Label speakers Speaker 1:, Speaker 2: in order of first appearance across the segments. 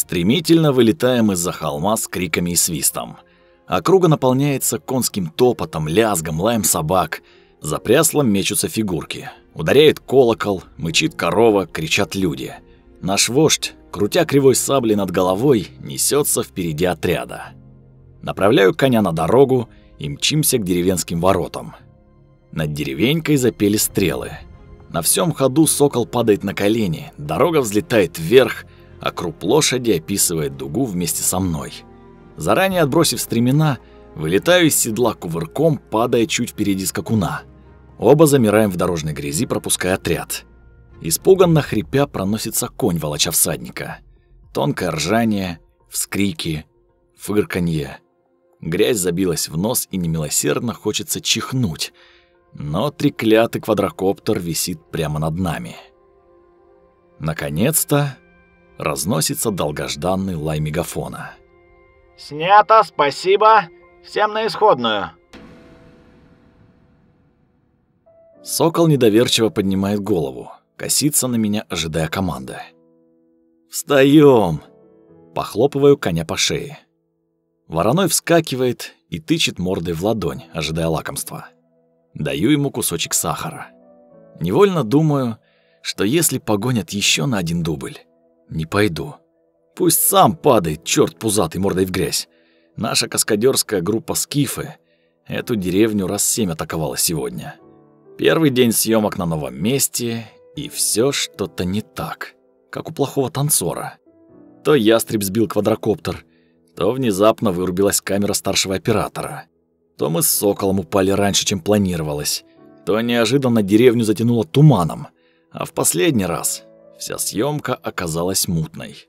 Speaker 1: Стремительно вылетаем из-за холма с криками и свистом. Округа наполняется конским топотом, лязгом, лаем собак. За пряслом мечутся фигурки. Ударяет колокол, мычит корова, кричат люди. Наш вождь, крутя кривой саблей над головой, несется впереди отряда. Направляю коня на дорогу и мчимся к деревенским воротам. Над деревенькой запели стрелы. На всем ходу сокол падает на колени, дорога взлетает вверх, а круп лошади описывает дугу вместе со мной. Заранее отбросив стремена, вылетаю из седла кувырком, падая чуть впереди скакуна. Оба замираем в дорожной грязи, пропуская отряд. Испуганно хрипя проносится конь, волоча всадника. Тонкое ржание, вскрики, фырканье. Грязь забилась в нос и немилосердно хочется чихнуть — но треклятый квадрокоптер висит прямо над нами. Наконец-то разносится долгожданный лай мегафона.
Speaker 2: «Снято, спасибо! Всем на исходную!»
Speaker 1: Сокол недоверчиво поднимает голову, косится на меня, ожидая команды. «Встаём!» Похлопываю коня по шее. Вороной вскакивает и тычет мордой в ладонь, ожидая лакомства. Даю ему кусочек сахара. Невольно думаю, что если погонят еще на один дубль, не пойду. Пусть сам падает, черт пузатый, мордой в грязь. Наша каскадерская группа «Скифы» эту деревню раз семь атаковала сегодня. Первый день съемок на новом месте, и все что-то не так, как у плохого танцора. То ястреб сбил квадрокоптер, то внезапно вырубилась камера старшего оператора. То мы с Соколом упали раньше, чем планировалось, то неожиданно деревню затянуло туманом, а в последний раз вся съемка оказалась мутной.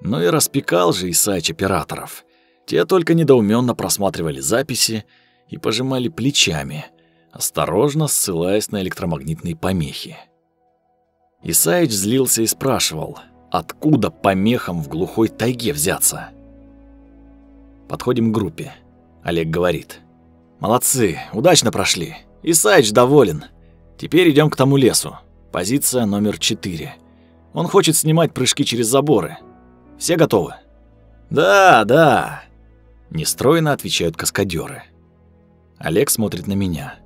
Speaker 1: Ну и распекал же Исаич операторов. Те только недоуменно просматривали записи и пожимали плечами, осторожно ссылаясь на электромагнитные помехи. Исаич злился и спрашивал, откуда помехам в глухой тайге взяться. Подходим к группе. Олег говорит. «Молодцы, удачно прошли. Исаич доволен. Теперь идем к тому лесу. Позиция номер четыре. Он хочет снимать прыжки через заборы. Все готовы?» «Да, да», — нестройно отвечают каскадеры. Олег смотрит на меня.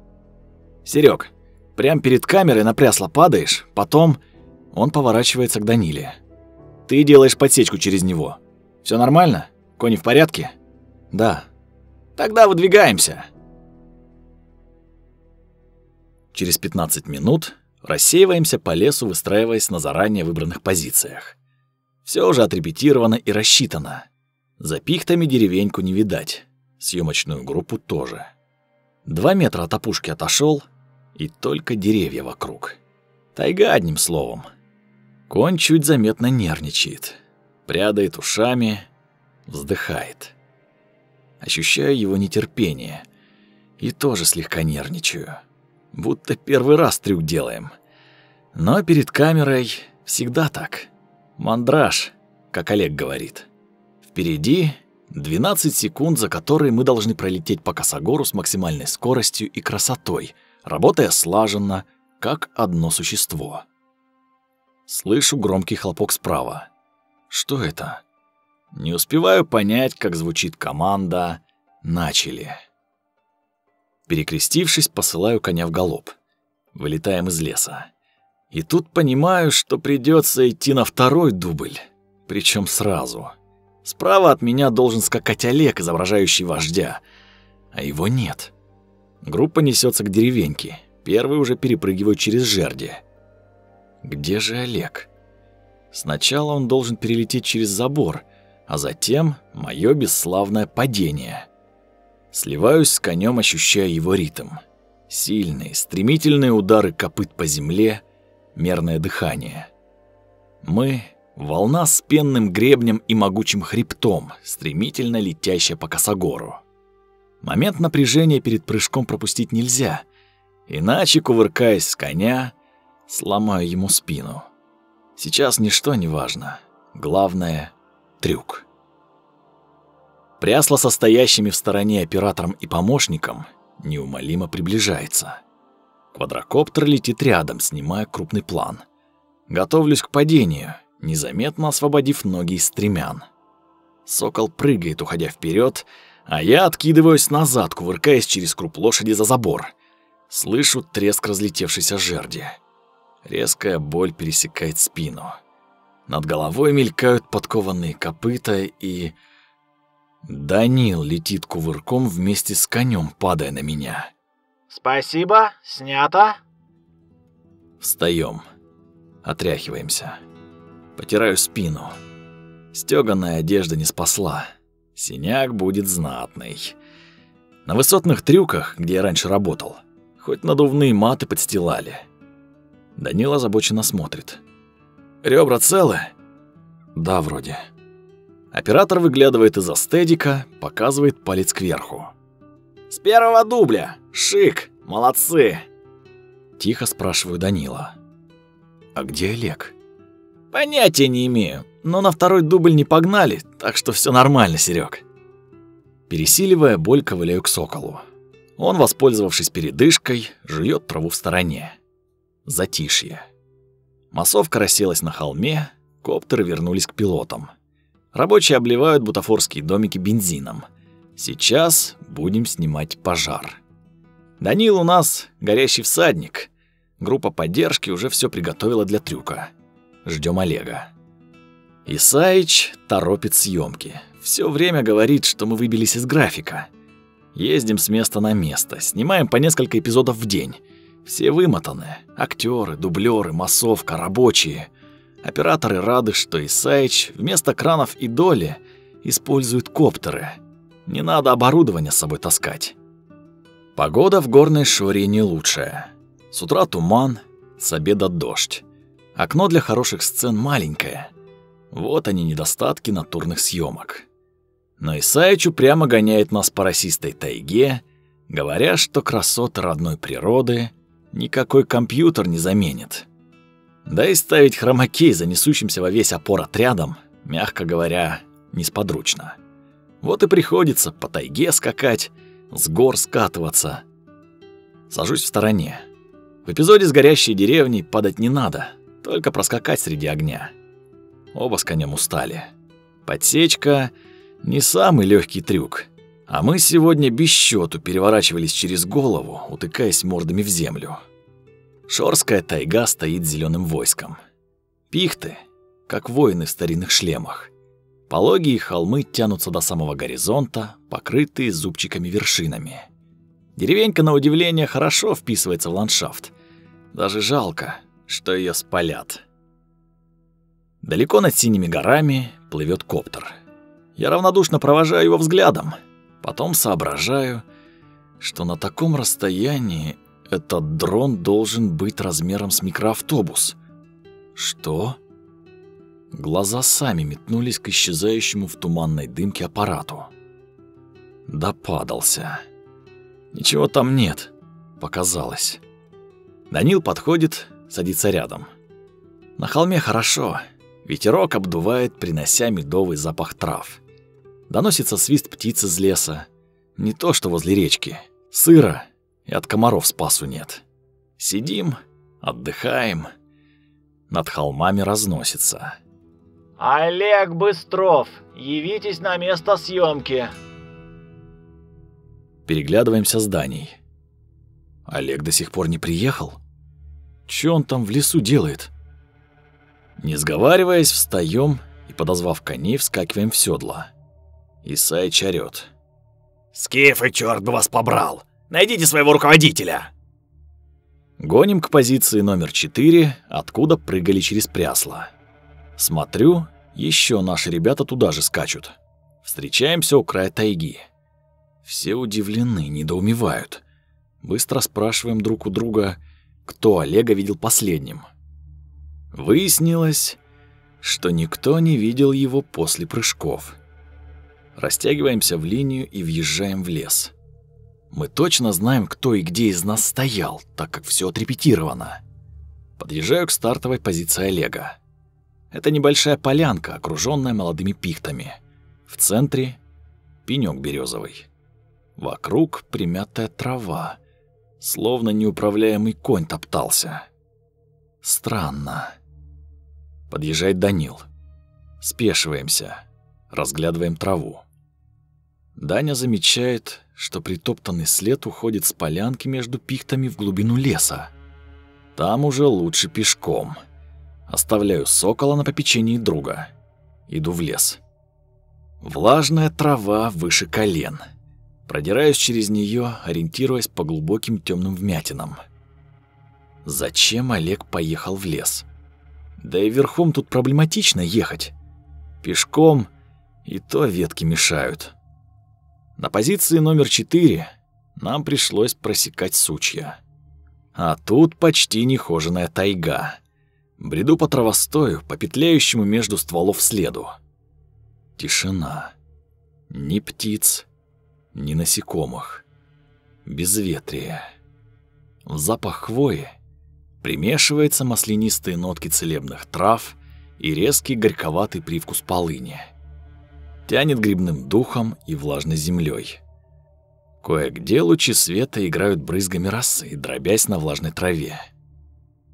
Speaker 1: Серег, прям перед камерой на прясло падаешь, потом он поворачивается к Даниле. Ты делаешь подсечку через него. Все нормально? Кони в порядке? Да. Тогда выдвигаемся. Через 15 минут рассеиваемся по лесу, выстраиваясь на заранее выбранных позициях. Все уже отрепетировано и рассчитано. За пихтами деревеньку не видать, съемочную группу тоже. Два метра от опушки отошел, и только деревья вокруг. Тайга одним словом. Конь чуть заметно нервничает, прядает ушами, вздыхает. Ощущаю его нетерпение и тоже слегка нервничаю. Будто первый раз трюк делаем. Но перед камерой всегда так. Мандраж, как Олег говорит. Впереди 12 секунд, за которые мы должны пролететь по косогору с максимальной скоростью и красотой, работая слаженно, как одно существо. Слышу громкий хлопок справа. Что это? Не успеваю понять, как звучит команда «Начали». Перекрестившись, посылаю коня в галоп. Вылетаем из леса. И тут понимаю, что придется идти на второй дубль, причем сразу. Справа от меня должен скакать Олег, изображающий вождя, а его нет. Группа несется к деревеньке. Первый уже перепрыгивает через жерди. Где же Олег? Сначала он должен перелететь через забор, а затем мое бесславное падение. Сливаюсь с конем, ощущая его ритм. Сильные, стремительные удары копыт по земле, мерное дыхание. Мы — волна с пенным гребнем и могучим хребтом, стремительно летящая по косогору. Момент напряжения перед прыжком пропустить нельзя, иначе, кувыркаясь с коня, сломаю ему спину. Сейчас ничто не важно. Главное трюк. Прясло состоящими в стороне оператором и помощником неумолимо приближается. Квадрокоптер летит рядом, снимая крупный план. Готовлюсь к падению, незаметно освободив ноги из стремян. Сокол прыгает, уходя вперед, а я откидываюсь назад, кувыркаясь через круп лошади за забор. Слышу треск разлетевшейся жерди. Резкая боль пересекает спину. Над головой мелькают подкованные копыта и... Данил летит кувырком вместе с конем, падая на меня.
Speaker 2: «Спасибо, снято».
Speaker 1: Встаем, отряхиваемся. Потираю спину. Стёганая одежда не спасла. Синяк будет знатный. На высотных трюках, где я раньше работал, хоть надувные маты подстилали. Данила озабоченно смотрит. «Ребра целы?» «Да, вроде». Оператор выглядывает из-за стедика, показывает палец кверху.
Speaker 2: «С первого дубля! Шик! Молодцы!»
Speaker 1: Тихо спрашиваю Данила. «А где Олег?»
Speaker 2: «Понятия не имею, но на второй дубль не погнали, так что все нормально, Серег.
Speaker 1: Пересиливая боль, ковыляю к соколу. Он, воспользовавшись передышкой, жует траву в стороне. Затишье. Массовка расселась на холме, коптеры вернулись к пилотам. Рабочие обливают бутафорские домики бензином. Сейчас будем снимать пожар. Данил у нас горящий всадник. Группа поддержки уже все приготовила для трюка. Ждем Олега. Исаич торопит съемки. Все время говорит, что мы выбились из графика. Ездим с места на место, снимаем по несколько эпизодов в день. Все вымотаны. Актеры, дублеры, массовка, рабочие – Операторы рады, что Исаич вместо кранов и доли использует коптеры. Не надо оборудование с собой таскать. Погода в горной шоре не лучшая. С утра туман, с обеда дождь. Окно для хороших сцен маленькое. Вот они недостатки натурных съемок. Но Исаич прямо гоняет нас по росистой тайге, говоря, что красоты родной природы никакой компьютер не заменит. Да и ставить хромакей за несущимся во весь опор отрядом, мягко говоря, несподручно. Вот и приходится по тайге скакать, с гор скатываться. Сажусь в стороне. В эпизоде с горящей деревней падать не надо, только проскакать среди огня. Оба с конем устали. Подсечка — не самый легкий трюк, а мы сегодня без счету переворачивались через голову, утыкаясь мордами в землю. Шорская тайга стоит зеленым войском. Пихты, как воины в старинных шлемах. Пологие холмы тянутся до самого горизонта, покрытые зубчиками вершинами. Деревенька, на удивление, хорошо вписывается в ландшафт. Даже жалко, что ее спалят. Далеко над синими горами плывет коптер. Я равнодушно провожаю его взглядом. Потом соображаю, что на таком расстоянии этот дрон должен быть размером с микроавтобус. Что? Глаза сами метнулись к исчезающему в туманной дымке аппарату. Допадался. Ничего там нет, показалось. Данил подходит, садится рядом. На холме хорошо. Ветерок обдувает, принося медовый запах трав. Доносится свист птиц из леса. Не то, что возле речки. Сыро и от комаров спасу нет. Сидим, отдыхаем. Над холмами разносится.
Speaker 2: «Олег Быстров, явитесь на место съемки.
Speaker 1: Переглядываемся с Даней. Олег до сих пор не приехал? Чё он там в лесу делает? Не сговариваясь, встаем и, подозвав коней, вскакиваем в седло. Исаич орёт.
Speaker 3: «Скифы, черт бы вас побрал! Найдите своего руководителя!»
Speaker 1: Гоним к позиции номер 4, откуда прыгали через прясло. Смотрю, еще наши ребята туда же скачут. Встречаемся у края тайги. Все удивлены, недоумевают. Быстро спрашиваем друг у друга, кто Олега видел последним. Выяснилось, что никто не видел его после прыжков. Растягиваемся в линию и въезжаем в лес. Мы точно знаем, кто и где из нас стоял, так как все отрепетировано. Подъезжаю к стартовой позиции Олега. Это небольшая полянка, окруженная молодыми пихтами. В центре пенёк березовый. Вокруг примятая трава, словно неуправляемый конь топтался. Странно. Подъезжает Данил. Спешиваемся, разглядываем траву. Даня замечает, что притоптанный след уходит с полянки между пихтами в глубину леса. Там уже лучше пешком. Оставляю сокола на попечении друга. Иду в лес. Влажная трава выше колен. Продираюсь через нее, ориентируясь по глубоким темным вмятинам. Зачем Олег поехал в лес? Да и верхом тут проблематично ехать. Пешком и то ветки мешают. На позиции номер 4 нам пришлось просекать сучья. А тут почти нехоженая тайга. Бреду по травостою, по петляющему между стволов следу. Тишина. Ни птиц, ни насекомых. Безветрие. В запах хвои примешивается маслянистые нотки целебных трав и резкий горьковатый привкус полыни. Тянет грибным духом и влажной землей. Кое-где лучи света играют брызгами росы, дробясь на влажной траве.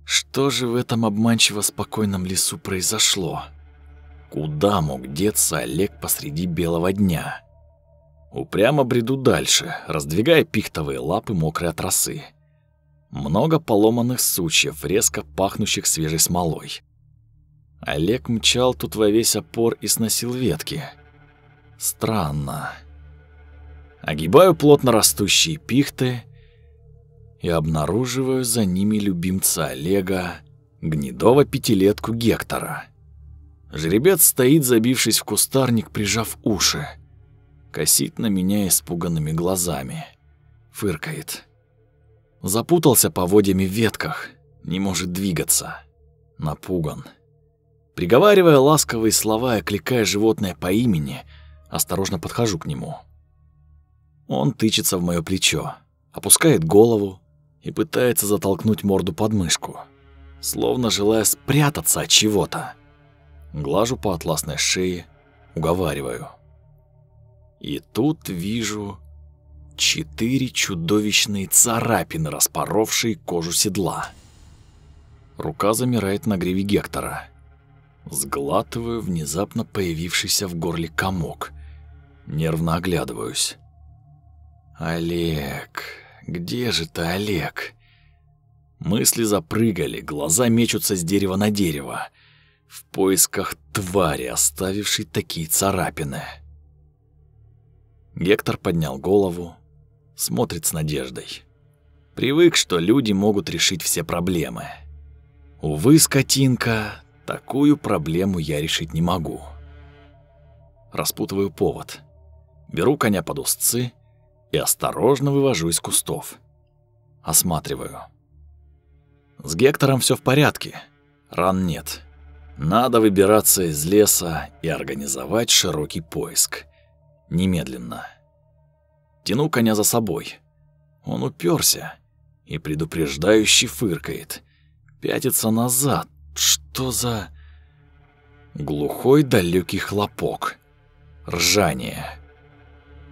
Speaker 1: Что же в этом обманчиво спокойном лесу произошло? Куда мог деться Олег посреди белого дня? Упрямо бреду дальше, раздвигая пихтовые лапы мокрой от росы. Много поломанных сучьев, резко пахнущих свежей смолой. Олег мчал тут во весь опор и сносил ветки. Странно. Огибаю плотно растущие пихты и обнаруживаю за ними любимца Олега, гнедого пятилетку Гектора. Жеребец стоит, забившись в кустарник, прижав уши. Косит на меня испуганными глазами. Фыркает. Запутался поводьями в ветках, не может двигаться. Напуган. Приговаривая ласковые слова и окликая животное по имени, осторожно подхожу к нему. Он тычется в моё плечо, опускает голову и пытается затолкнуть морду под мышку, словно желая спрятаться от чего-то. Глажу по атласной шее, уговариваю. И тут вижу четыре чудовищные царапины, распоровшие кожу седла. Рука замирает на гриве Гектора. Сглатываю внезапно появившийся в горле комок. Нервно оглядываюсь. Олег, где же ты, Олег? Мысли запрыгали, глаза мечутся с дерева на дерево, в поисках твари, оставившей такие царапины. Гектор поднял голову, смотрит с надеждой. Привык, что люди могут решить все проблемы. Увы, скотинка, такую проблему я решить не могу. Распутываю повод. Беру коня под узцы и осторожно вывожу из кустов. Осматриваю. С Гектором все в порядке. Ран нет. Надо выбираться из леса и организовать широкий поиск. Немедленно. Тяну коня за собой. Он уперся и предупреждающе фыркает. Пятится назад. Что за... Глухой далекий хлопок. Ржание.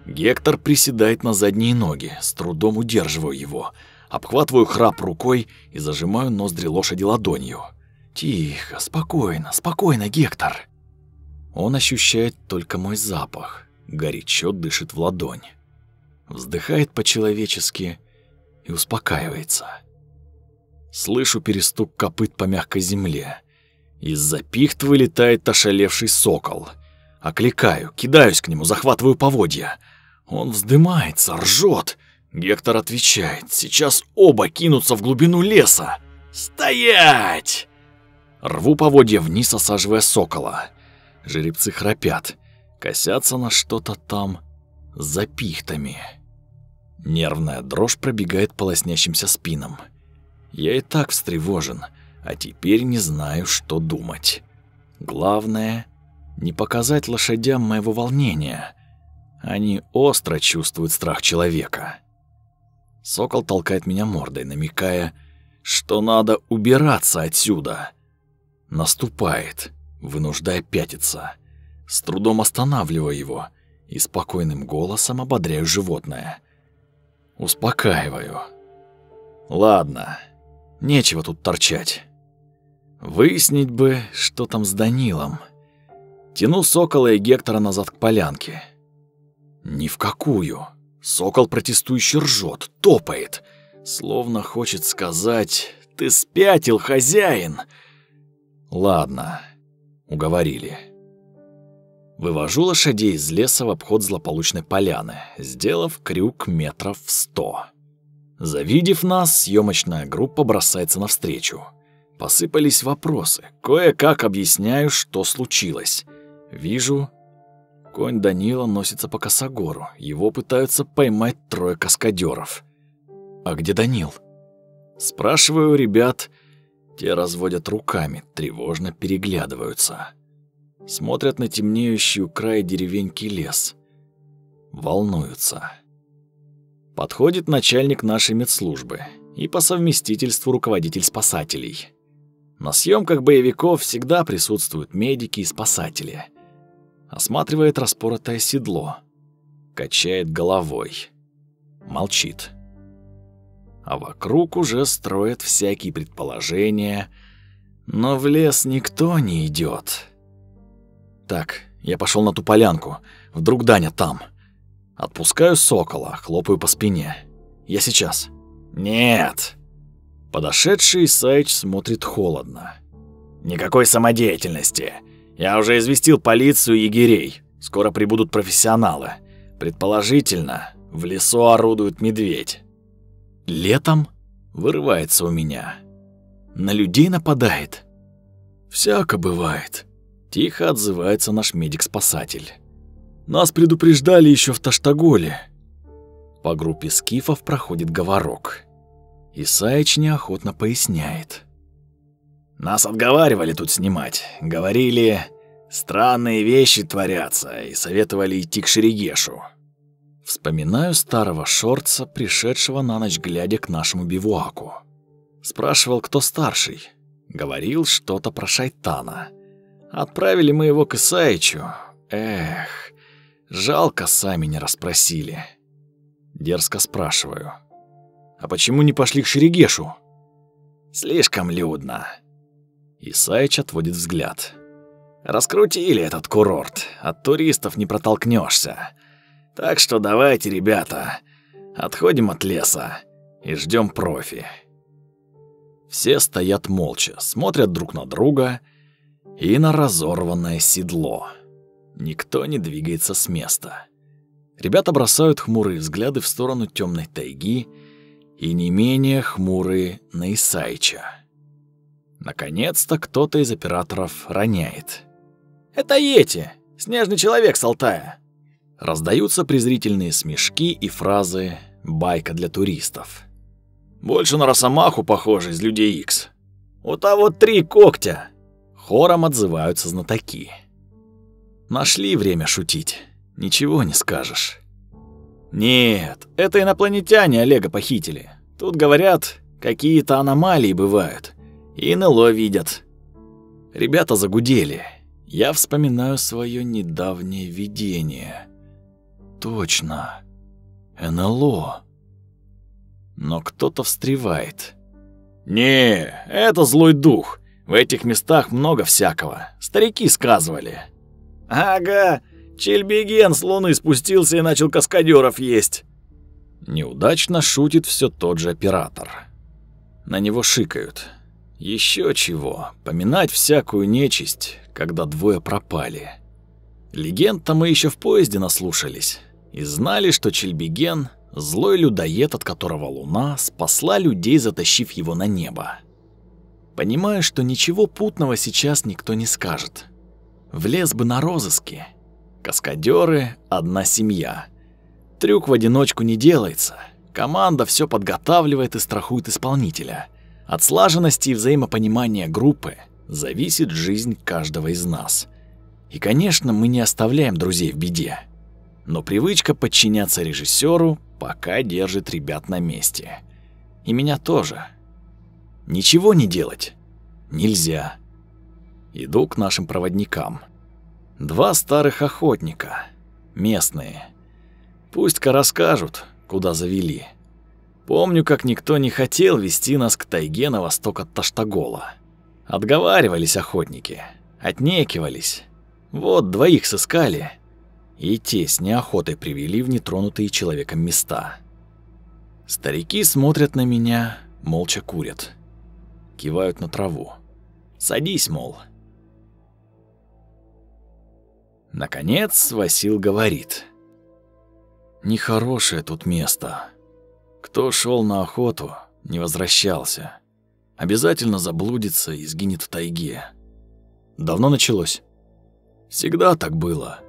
Speaker 1: Гектор приседает на задние ноги, с трудом удерживаю его, обхватываю храп рукой и зажимаю ноздри лошади ладонью. Тихо, спокойно, спокойно, Гектор. Он ощущает только мой запах, горячо дышит в ладонь. Вздыхает по-человечески и успокаивается. Слышу перестук копыт по мягкой земле. Из-за пихт вылетает ошалевший сокол. Окликаю, кидаюсь к нему, захватываю поводья. Он вздымается, ржет. Гектор отвечает, сейчас оба кинутся в глубину леса. «Стоять!» Рву поводья вниз, осаживая сокола. Жеребцы храпят, косятся на что-то там за пихтами. Нервная дрожь пробегает по лоснящимся спинам. Я и так встревожен, а теперь не знаю, что думать. Главное — не показать лошадям моего волнения. Они остро чувствуют страх человека. Сокол толкает меня мордой, намекая, что надо убираться отсюда. Наступает, вынуждая пятиться. С трудом останавливаю его и спокойным голосом ободряю животное. Успокаиваю. Ладно, нечего тут торчать. Выяснить бы, что там с Данилом. Тяну Сокола и Гектора назад к полянке. Ни в какую. Сокол протестующе ржет, топает, словно хочет сказать «Ты спятил, хозяин!» Ладно, уговорили. Вывожу лошадей из леса в обход злополучной поляны, сделав крюк метров в сто. Завидев нас, съемочная группа бросается навстречу. Посыпались вопросы. Кое-как объясняю, что случилось. Вижу, конь Данила носится по косогору. Его пытаются поймать трое каскадеров. А где Данил? Спрашиваю ребят. Те разводят руками, тревожно переглядываются. Смотрят на темнеющий у края деревеньки лес. Волнуются. Подходит начальник нашей медслужбы и по совместительству руководитель спасателей. На съемках боевиков всегда присутствуют медики и спасатели. Осматривает распоротое седло. Качает головой. Молчит. А вокруг уже строят всякие предположения, но в лес никто не идет. Так, я пошел на ту полянку. Вдруг Даня там. Отпускаю сокола, хлопаю по спине. Я сейчас. Нет. Подошедший Исаич смотрит холодно. Никакой самодеятельности. Я уже известил полицию и егерей. Скоро прибудут профессионалы. Предположительно, в лесу орудует медведь. Летом вырывается у меня. На людей нападает. Всяко бывает. Тихо отзывается наш медик-спасатель. Нас предупреждали еще в Таштаголе. По группе скифов проходит говорок. Исаич неохотно поясняет. Нас отговаривали тут снимать. Говорили, странные вещи творятся, и советовали идти к Шерегешу. Вспоминаю старого шорца, пришедшего на ночь глядя к нашему бивуаку. Спрашивал, кто старший. Говорил что-то про шайтана. Отправили мы его к Исаичу. Эх, жалко, сами не расспросили. Дерзко спрашиваю. А почему не пошли к Шерегешу? Слишком людно. Исаич отводит взгляд. Раскрутили этот курорт, от туристов не протолкнешься. Так что давайте, ребята, отходим от леса и ждем профи. Все стоят молча, смотрят друг на друга и на разорванное седло. Никто не двигается с места. Ребята бросают хмурые взгляды в сторону темной тайги и не менее хмурые на Исайча. Наконец-то кто-то из операторов роняет. «Это Йети! Снежный человек с Алтая!» Раздаются презрительные смешки и фразы «байка для туристов». «Больше на Росомаху похоже из Людей Икс. У того три когтя!» Хором отзываются знатоки. Нашли время шутить. Ничего не скажешь. Нет, это инопланетяне Олега похитили. Тут говорят, какие-то аномалии бывают. И НЛО видят. Ребята загудели. Я вспоминаю свое недавнее видение. Точно. НЛО. Но кто-то встревает. «Не, это злой дух. В этих местах много всякого. Старики сказывали. Ага, Чельбиген с луны спустился и начал каскадеров есть. Неудачно шутит все тот же оператор. На него шикают. Еще чего, поминать всякую нечисть, когда двое пропали. Легенд-то мы еще в поезде наслушались и знали, что Чельбиген — злой людоед, от которого луна спасла людей, затащив его на небо. Понимаю, что ничего путного сейчас никто не скажет. Влез бы на розыске. Каскадеры — одна семья. Трюк в одиночку не делается. Команда все подготавливает и страхует исполнителя. От слаженности и взаимопонимания группы зависит жизнь каждого из нас. И, конечно, мы не оставляем друзей в беде. Но привычка подчиняться режиссеру пока держит ребят на месте. И меня тоже. Ничего не делать нельзя. Иду к нашим проводникам. Два старых охотника, местные. Пусть-ка расскажут, куда завели. Помню, как никто не хотел вести нас к тайге на восток от Таштагола. Отговаривались охотники, отнекивались. Вот двоих сыскали, и те с неохотой привели в нетронутые человеком места. Старики смотрят на меня, молча курят. Кивают на траву. «Садись, мол». Наконец Васил говорит. «Нехорошее тут место. Кто шел на охоту, не возвращался. Обязательно заблудится и сгинет в тайге. Давно началось? Всегда так было.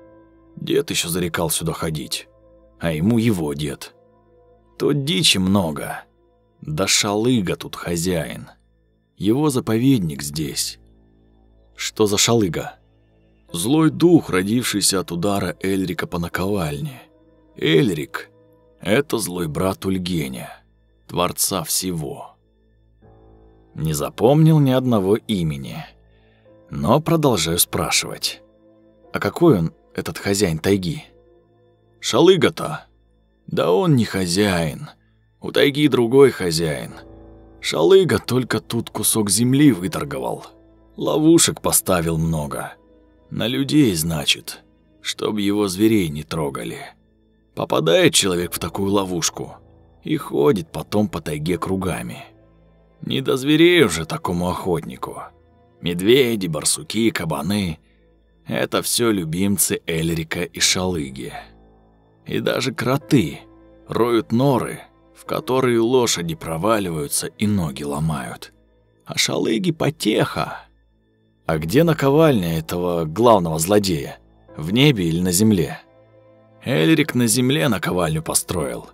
Speaker 1: Дед еще зарекал сюда ходить, а ему его дед. Тут дичи много. Да шалыга тут хозяин. Его заповедник здесь. Что за шалыга? Злой дух, родившийся от удара Эльрика по наковальне. Эльрик — это злой брат Ульгеня, творца всего. Не запомнил ни одного имени, но продолжаю спрашивать. А какой он, этот хозяин тайги? Шалыга-то? Да он не хозяин. У тайги другой хозяин. Шалыга только тут кусок земли выторговал. Ловушек поставил много. На людей, значит, чтоб его зверей не трогали. Попадает человек в такую ловушку и ходит потом по тайге кругами. Не до зверей уже такому охотнику. Медведи, барсуки, кабаны — это все любимцы Эльрика и Шалыги. И даже кроты роют норы, в которые лошади проваливаются и ноги ломают. А Шалыги — потеха. А где наковальня этого главного злодея? В небе или на земле? Эльрик на земле наковальню построил.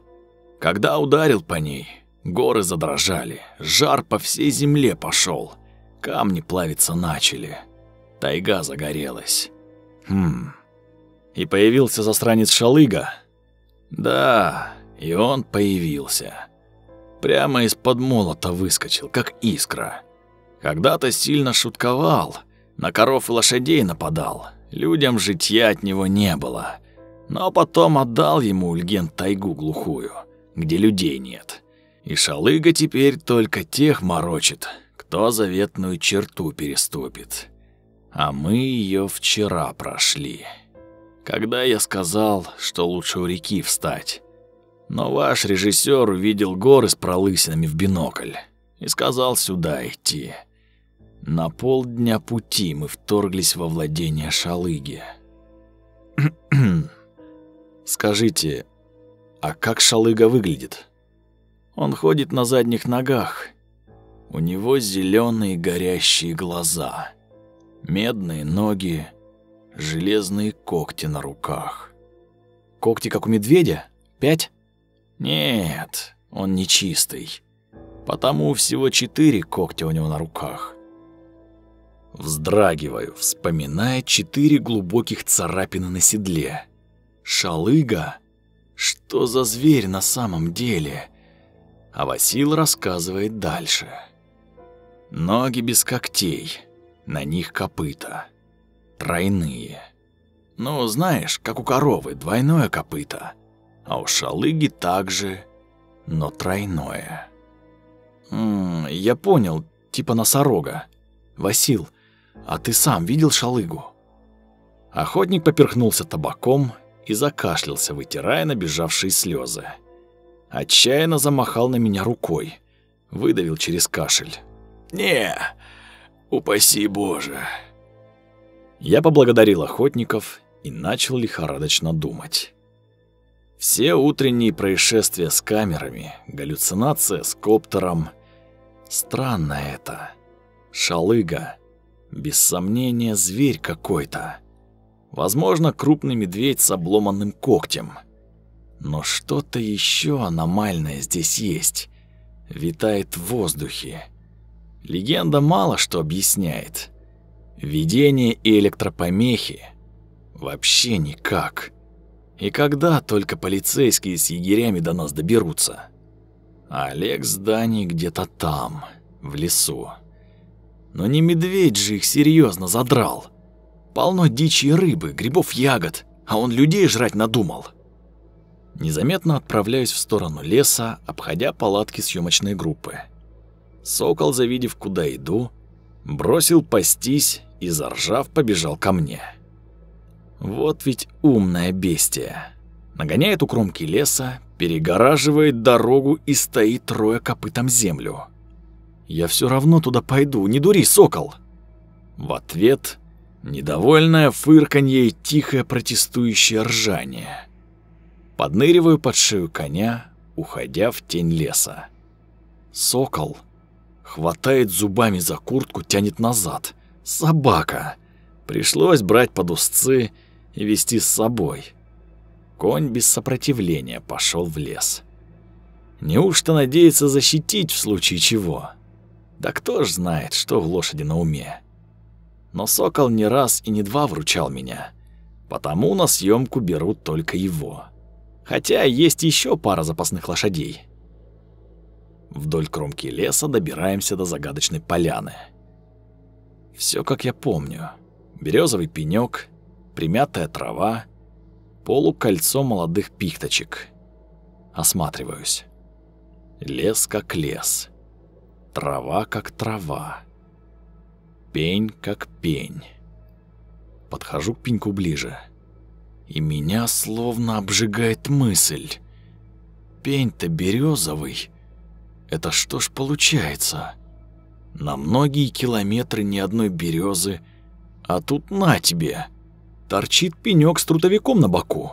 Speaker 1: Когда ударил по ней, горы задрожали, жар по всей земле пошел. Камни плавиться начали. Тайга загорелась. Хм. И появился засранец Шалыга. Да, и он появился. Прямо из-под молота выскочил, как искра. Когда-то сильно шутковал, на коров и лошадей нападал. Людям житья от него не было. Но потом отдал ему Ульген тайгу глухую, где людей нет. И шалыга теперь только тех морочит, кто заветную черту переступит. А мы ее вчера прошли. Когда я сказал, что лучше у реки встать. Но ваш режиссер увидел горы с пролысинами в бинокль и сказал сюда идти. На полдня пути мы вторглись во владение Шалыги. Скажите, а как Шалыга выглядит? Он ходит на задних ногах у него зеленые горящие глаза, медные ноги, железные когти на руках. Когти, как у медведя? Пять? Нет, он не чистый. Потому всего четыре когтя у него на руках. Вздрагиваю, вспоминая четыре глубоких царапины на седле. Шалыга? Что за зверь на самом деле? А Васил рассказывает дальше. Ноги без когтей, на них копыта. Тройные. Ну, знаешь, как у коровы, двойное копыто. А у шалыги также, но тройное. М -м, я понял, типа носорога. Васил, а ты сам видел шалыгу? Охотник поперхнулся табаком и закашлялся, вытирая набежавшие слезы. Отчаянно замахал на меня рукой, выдавил через кашель. «Не, упаси Боже». Я поблагодарил охотников и начал лихорадочно думать. Все утренние происшествия с камерами, галлюцинация с коптером. Странно это. Шалыга. Без сомнения, зверь какой-то. Возможно, крупный медведь с обломанным когтем. Но что-то еще аномальное здесь есть. Витает в воздухе. Легенда мало что объясняет. Видение и электропомехи вообще никак. И когда только полицейские с егерями до нас доберутся? А Олег с Даней где-то там, в лесу. Но не медведь же их серьезно задрал. Полно дичи и рыбы, грибов, ягод, а он людей жрать надумал. Незаметно отправляюсь в сторону леса, обходя палатки съемочной группы. Сокол, завидев, куда иду, Бросил пастись и, заржав, побежал ко мне. Вот ведь умное бестия. Нагоняет у кромки леса, перегораживает дорогу и стоит трое копытом землю. Я все равно туда пойду, не дури, сокол. В ответ недовольное фырканье и тихое протестующее ржание. Подныриваю под шею коня, уходя в тень леса. Сокол хватает зубами за куртку, тянет назад. Собака. Пришлось брать под узцы и вести с собой. Конь без сопротивления пошел в лес. Неужто надеется защитить в случае чего? Да кто ж знает, что в лошади на уме. Но сокол не раз и не два вручал меня, потому на съемку берут только его. Хотя есть еще пара запасных лошадей. Вдоль кромки леса добираемся до загадочной поляны. Все как я помню. Березовый пенек, примятая трава, полукольцо молодых пихточек. Осматриваюсь. Лес как лес. Трава как трава. Пень как пень. Подхожу к пеньку ближе. И меня словно обжигает мысль. Пень-то березовый. Это что ж получается? На многие километры ни одной березы, а тут на тебе. Торчит пенек с трутовиком на боку.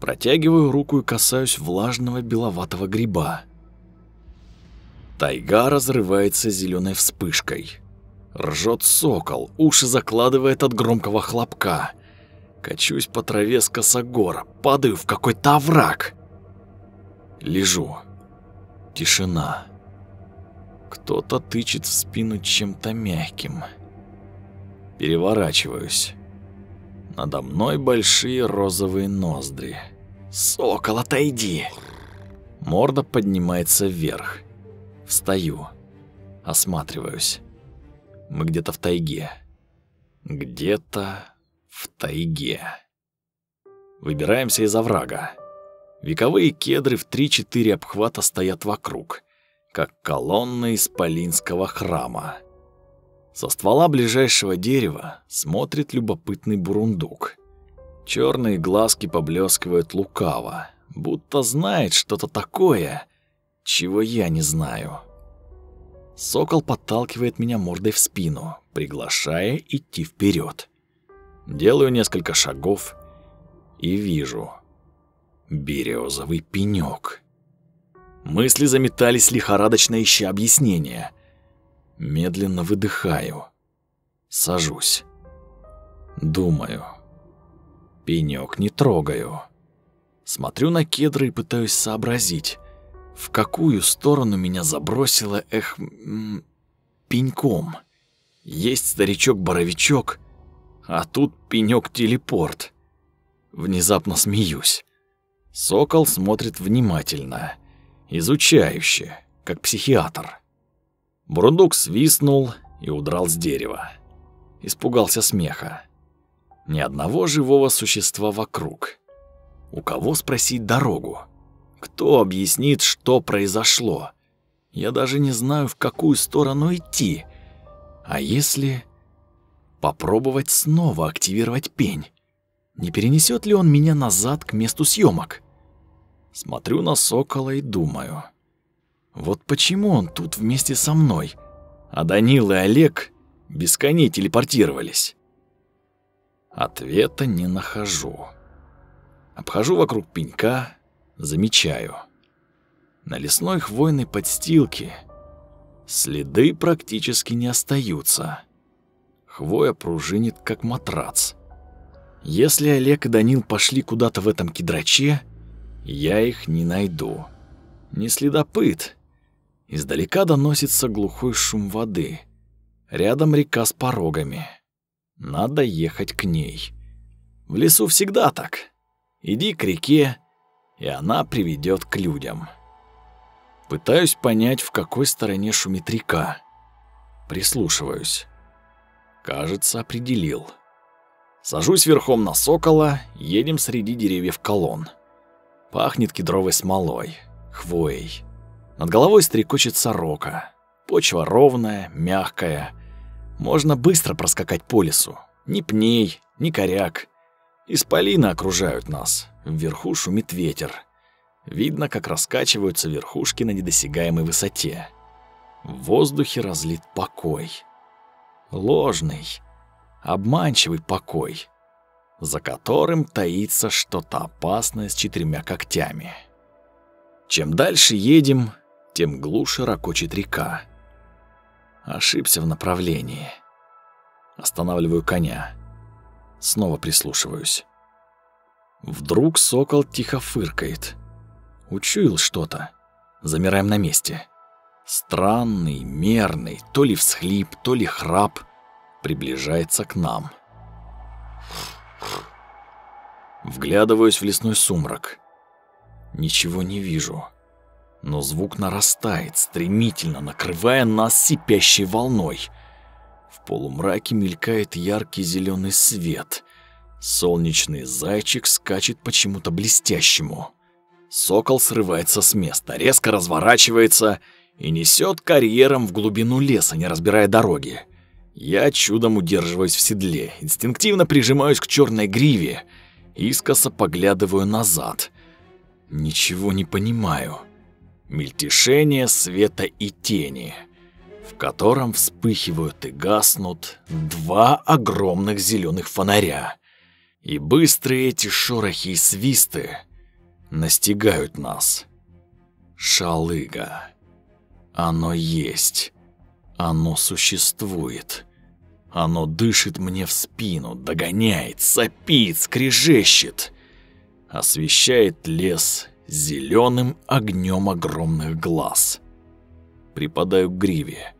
Speaker 1: Протягиваю руку и касаюсь влажного беловатого гриба. Тайга разрывается зеленой вспышкой. Ржет сокол, уши закладывает от громкого хлопка. Качусь по траве с косогора, падаю в какой-то овраг. Лежу. Тишина. Кто-то тычет в спину чем-то мягким. Переворачиваюсь. Надо мной большие розовые ноздри. «Сокол, отойди!» Морда поднимается вверх. Встаю. Осматриваюсь. Мы где-то в тайге. Где-то в тайге. Выбираемся из оврага. Вековые кедры в 3-4 обхвата стоят вокруг, как колонны исполинского храма. Со ствола ближайшего дерева смотрит любопытный бурундук. Черные глазки поблескивают лукаво, будто знает что-то такое, чего я не знаю. Сокол подталкивает меня мордой в спину, приглашая идти вперед. Делаю несколько шагов и вижу березовый пенек. Мысли заметались лихорадочно ища объяснения. Медленно выдыхаю. Сажусь. Думаю. Пенек не трогаю. Смотрю на кедры и пытаюсь сообразить, в какую сторону меня забросило, эх, пеньком. Есть старичок-боровичок, а тут пенек-телепорт. Внезапно смеюсь. Сокол смотрит внимательно, изучающе, как психиатр. Бурундук свистнул и удрал с дерева. Испугался смеха. Ни одного живого существа вокруг. У кого спросить дорогу? Кто объяснит, что произошло? Я даже не знаю, в какую сторону идти. А если попробовать снова активировать пень? Не перенесет ли он меня назад к месту съемок? Смотрю на сокола и думаю. Вот почему он тут вместе со мной, а Данил и Олег без коней телепортировались? Ответа не нахожу. Обхожу вокруг пенька, замечаю. На лесной хвойной подстилке следы практически не остаются. Хвоя пружинит, как матрац. Если Олег и Данил пошли куда-то в этом кедраче, я их не найду. Не следопыт. Издалека доносится глухой шум воды. Рядом река с порогами. Надо ехать к ней. В лесу всегда так. Иди к реке, и она приведет к людям. Пытаюсь понять, в какой стороне шумит река. Прислушиваюсь. Кажется, определил. Сажусь верхом на сокола, едем среди деревьев колонн. Пахнет кедровой смолой, хвоей. Над головой стрекочет сорока. Почва ровная, мягкая. Можно быстро проскакать по лесу. Ни пней, ни коряк. Исполины окружают нас. Вверху шумит ветер. Видно, как раскачиваются верхушки на недосягаемой высоте. В воздухе разлит покой. Ложный, обманчивый покой, за которым таится что-то опасное с четырьмя когтями. Чем дальше едем, тем глуше ракочет река. Ошибся в направлении. Останавливаю коня. Снова прислушиваюсь. Вдруг сокол тихо фыркает. Учуял что-то. Замираем на месте. Странный, мерный, то ли всхлип, то ли храп приближается к нам. Вглядываюсь в лесной сумрак. Ничего не вижу. Но звук нарастает, стремительно накрывая нас сипящей волной. В полумраке мелькает яркий зеленый свет. Солнечный зайчик скачет почему-то блестящему. Сокол срывается с места, резко разворачивается и несет карьером в глубину леса, не разбирая дороги. Я чудом удерживаюсь в седле, инстинктивно прижимаюсь к черной гриве, искоса поглядываю назад. Ничего не понимаю. Мельтешение света и тени, в котором вспыхивают и гаснут два огромных зеленых фонаря. И быстрые эти шорохи и свисты настигают нас. Шалыга. Оно есть. Оно существует. Оно дышит мне в спину, догоняет, сопит, скрежещет. Освещает лес зеленым огнем огромных глаз. Припадаю к гриве.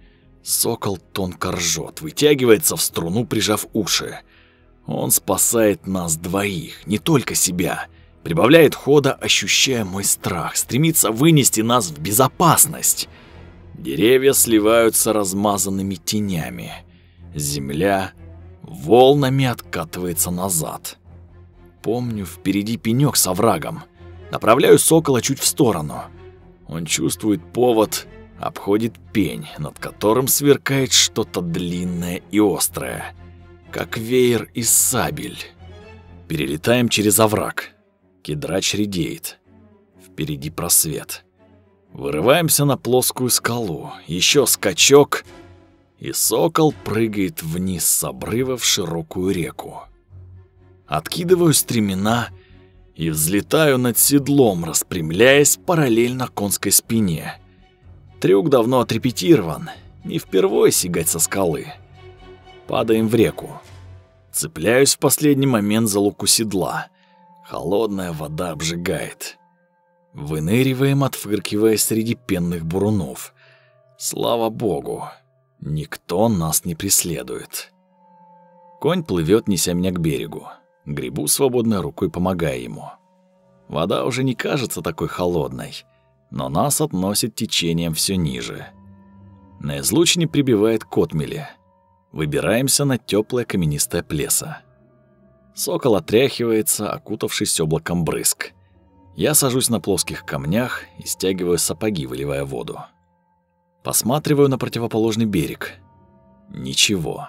Speaker 1: Сокол тонко ржет, вытягивается в струну, прижав уши. Он спасает нас двоих, не только себя. Прибавляет хода, ощущая мой страх, стремится вынести нас в безопасность. Деревья сливаются размазанными тенями. Земля волнами откатывается назад. Помню, впереди пенек с оврагом. Направляю сокола чуть в сторону. Он чувствует повод, обходит пень, над которым сверкает что-то длинное и острое, как веер из сабель. Перелетаем через овраг. Кедрач редеет. Впереди просвет. Вырываемся на плоскую скалу. Еще скачок, и сокол прыгает вниз с обрыва в широкую реку. Откидываю стремена и взлетаю над седлом, распрямляясь параллельно конской спине. Трюк давно отрепетирован, не впервой сигать со скалы. Падаем в реку. Цепляюсь в последний момент за луку седла. Холодная вода обжигает. Выныриваем, отфыркивая среди пенных бурунов. Слава богу, никто нас не преследует. Конь плывет, неся меня к берегу. Гребу свободной рукой, помогая ему. Вода уже не кажется такой холодной, но нас относит течением все ниже. На излучине прибивает котмели. Выбираемся на теплое каменистое плесо. Сокол отряхивается, окутавшись облаком брызг. Я сажусь на плоских камнях и стягиваю сапоги, выливая воду. Посматриваю на противоположный берег. Ничего.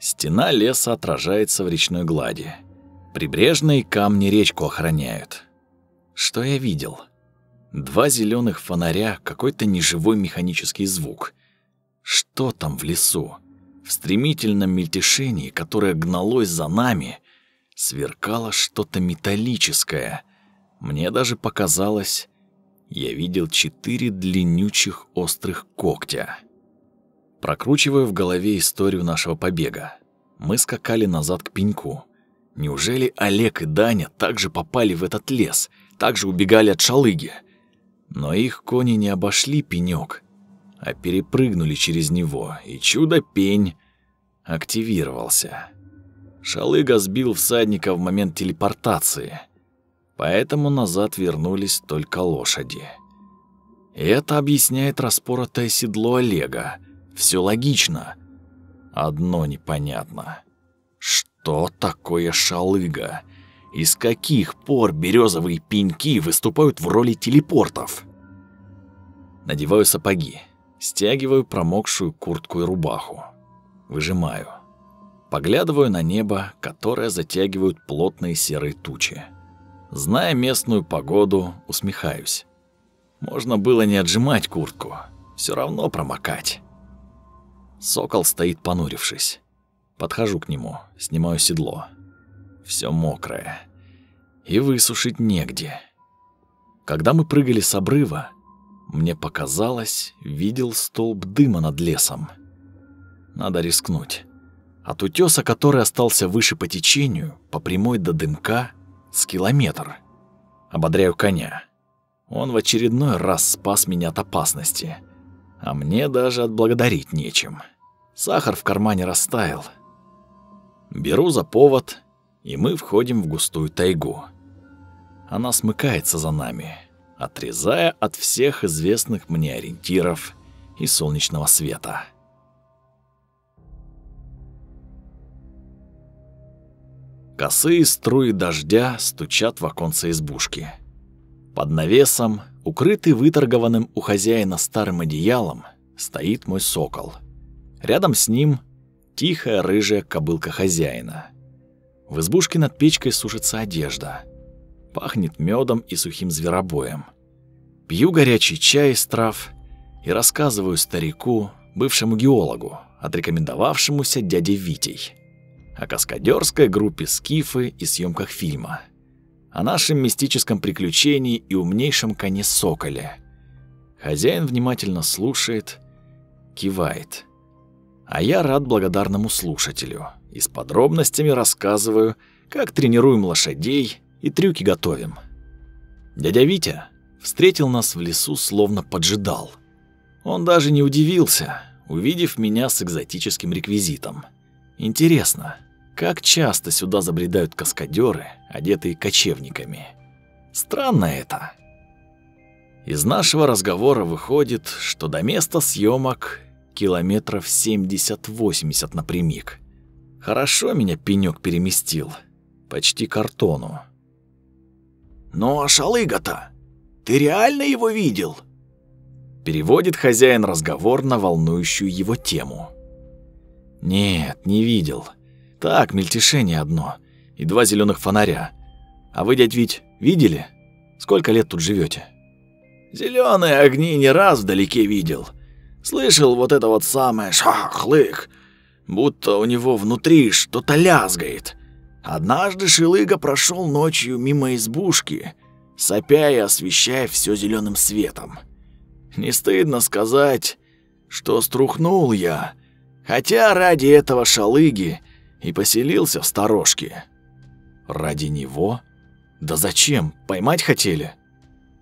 Speaker 1: Стена леса отражается в речной глади. Прибрежные камни речку охраняют. Что я видел? Два зеленых фонаря, какой-то неживой механический звук. Что там в лесу? В стремительном мельтешении, которое гналось за нами, сверкало что-то металлическое — мне даже показалось, я видел четыре длиннючих острых когтя. Прокручиваю в голове историю нашего побега. Мы скакали назад к пеньку. Неужели Олег и Даня также попали в этот лес, также убегали от шалыги? Но их кони не обошли пенек, а перепрыгнули через него, и чудо-пень активировался. Шалыга сбил всадника в момент телепортации — поэтому назад вернулись только лошади. И это объясняет распоротое седло Олега. Все логично. Одно непонятно. Что такое шалыга? Из каких пор березовые пеньки выступают в роли телепортов? Надеваю сапоги, стягиваю промокшую куртку и рубаху. Выжимаю. Поглядываю на небо, которое затягивают плотные серые тучи. Зная местную погоду, усмехаюсь. Можно было не отжимать куртку, все равно промокать. Сокол стоит понурившись. Подхожу к нему, снимаю седло. Все мокрое. И высушить негде. Когда мы прыгали с обрыва, мне показалось, видел столб дыма над лесом. Надо рискнуть. От утёса, который остался выше по течению, по прямой до дымка, с километр. Ободряю коня. Он в очередной раз спас меня от опасности. А мне даже отблагодарить нечем. Сахар в кармане растаял. Беру за повод, и мы входим в густую тайгу. Она смыкается за нами, отрезая от всех известных мне ориентиров и солнечного света. Косые струи дождя стучат в оконце избушки. Под навесом, укрытый выторгованным у хозяина старым одеялом, стоит мой сокол. Рядом с ним тихая рыжая кобылка хозяина. В избушке над печкой сушится одежда. Пахнет медом и сухим зверобоем. Пью горячий чай из трав и рассказываю старику, бывшему геологу, отрекомендовавшемуся дяде Витей о каскадерской группе «Скифы» и съемках фильма, о нашем мистическом приключении и умнейшем коне Соколе. Хозяин внимательно слушает, кивает. А я рад благодарному слушателю и с подробностями рассказываю, как тренируем лошадей и трюки готовим. Дядя Витя встретил нас в лесу, словно поджидал. Он даже не удивился, увидев меня с экзотическим реквизитом. Интересно, как часто сюда забредают каскадеры, одетые кочевниками? Странно это. Из нашего разговора выходит, что до места съемок километров 70-80 напрямик. Хорошо меня пенёк переместил, почти картону.
Speaker 3: «Ну а шалыга-то? Ты реально его видел?»
Speaker 1: Переводит хозяин разговор на волнующую его тему. «Нет, не видел. Так, мельтешение одно. И два зеленых фонаря. А вы, дядь Вить, видели? Сколько лет тут живете?
Speaker 3: Зеленые огни не раз вдалеке видел. Слышал вот это вот самое шахлык, будто у него внутри что-то лязгает. Однажды Шилыга прошел ночью мимо избушки, сопя и освещая все зеленым светом. Не стыдно сказать, что струхнул я, хотя ради этого шалыги и поселился в сторожке.
Speaker 1: Ради него? Да зачем? Поймать хотели?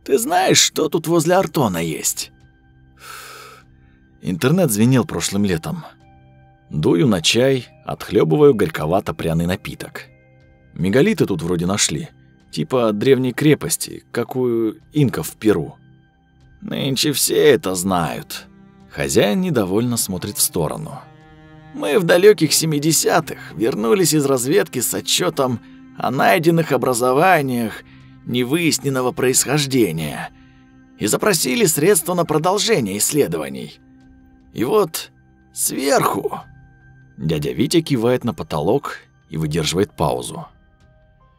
Speaker 3: Ты знаешь, что тут возле Артона есть?
Speaker 1: Интернет звенел прошлым летом. Дую на чай, отхлебываю горьковато-пряный напиток. Мегалиты тут вроде нашли. Типа древней крепости, какую инков в Перу.
Speaker 3: Нынче все это знают.
Speaker 1: Хозяин недовольно смотрит в сторону.
Speaker 3: Мы в далеких 70-х вернулись из разведки с отчетом о найденных образованиях невыясненного происхождения и запросили средства на продолжение исследований. И вот сверху
Speaker 1: дядя Витя кивает на потолок и выдерживает паузу.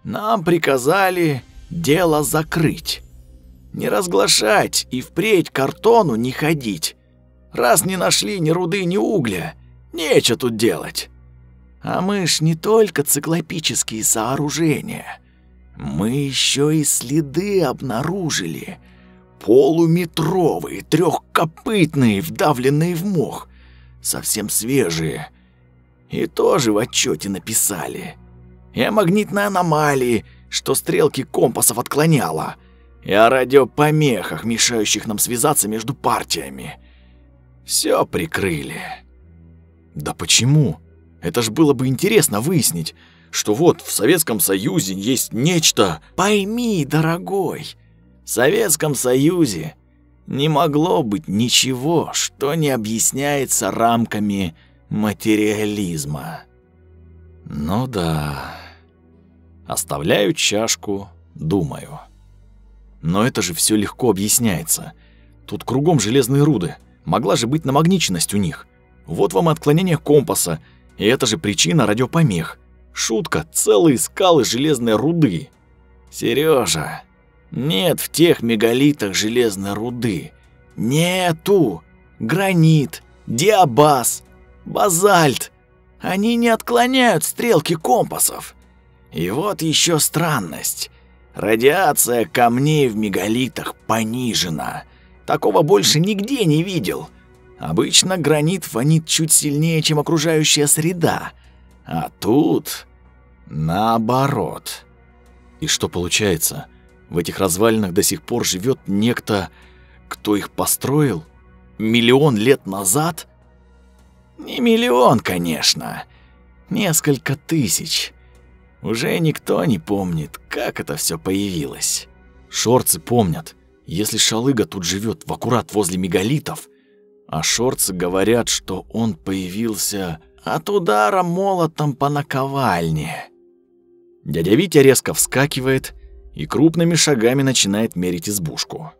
Speaker 3: Нам приказали дело закрыть. Не разглашать и впредь картону не ходить. Раз не нашли ни руды, ни угля, Нечего тут делать. А мы ж не только циклопические сооружения. Мы еще и следы обнаружили. Полуметровые, трехкопытные, вдавленные в мох. Совсем свежие. И тоже в отчете написали. И о магнитной аномалии, что стрелки компасов отклоняло. И о радиопомехах, мешающих нам связаться между партиями. Все прикрыли.
Speaker 1: Да почему? Это ж было бы интересно выяснить, что вот в Советском Союзе есть нечто...
Speaker 3: Пойми, дорогой, в Советском Союзе не могло быть ничего, что не объясняется рамками материализма.
Speaker 1: Ну да. Оставляю чашку, думаю. Но это же все легко объясняется. Тут кругом железные руды. Могла же быть намагниченность у них. Вот вам отклонение компаса, и это же причина радиопомех. Шутка, целые скалы железной руды.
Speaker 3: Сережа, нет в тех мегалитах железной руды. Нету. Гранит, диабаз, базальт. Они не отклоняют стрелки компасов. И вот еще странность. Радиация камней в мегалитах понижена. Такого больше нигде не видел. Обычно гранит фонит чуть сильнее, чем окружающая среда. А тут наоборот.
Speaker 1: И что получается? В этих развалинах до сих пор живет некто, кто их построил? Миллион лет назад?
Speaker 3: Не миллион, конечно. Несколько тысяч. Уже никто не помнит, как это все появилось.
Speaker 1: Шорцы помнят. Если шалыга тут живет в аккурат возле мегалитов, а шорцы говорят, что он появился
Speaker 3: от удара молотом по наковальне.
Speaker 1: Дядя Витя резко вскакивает и крупными шагами начинает мерить избушку.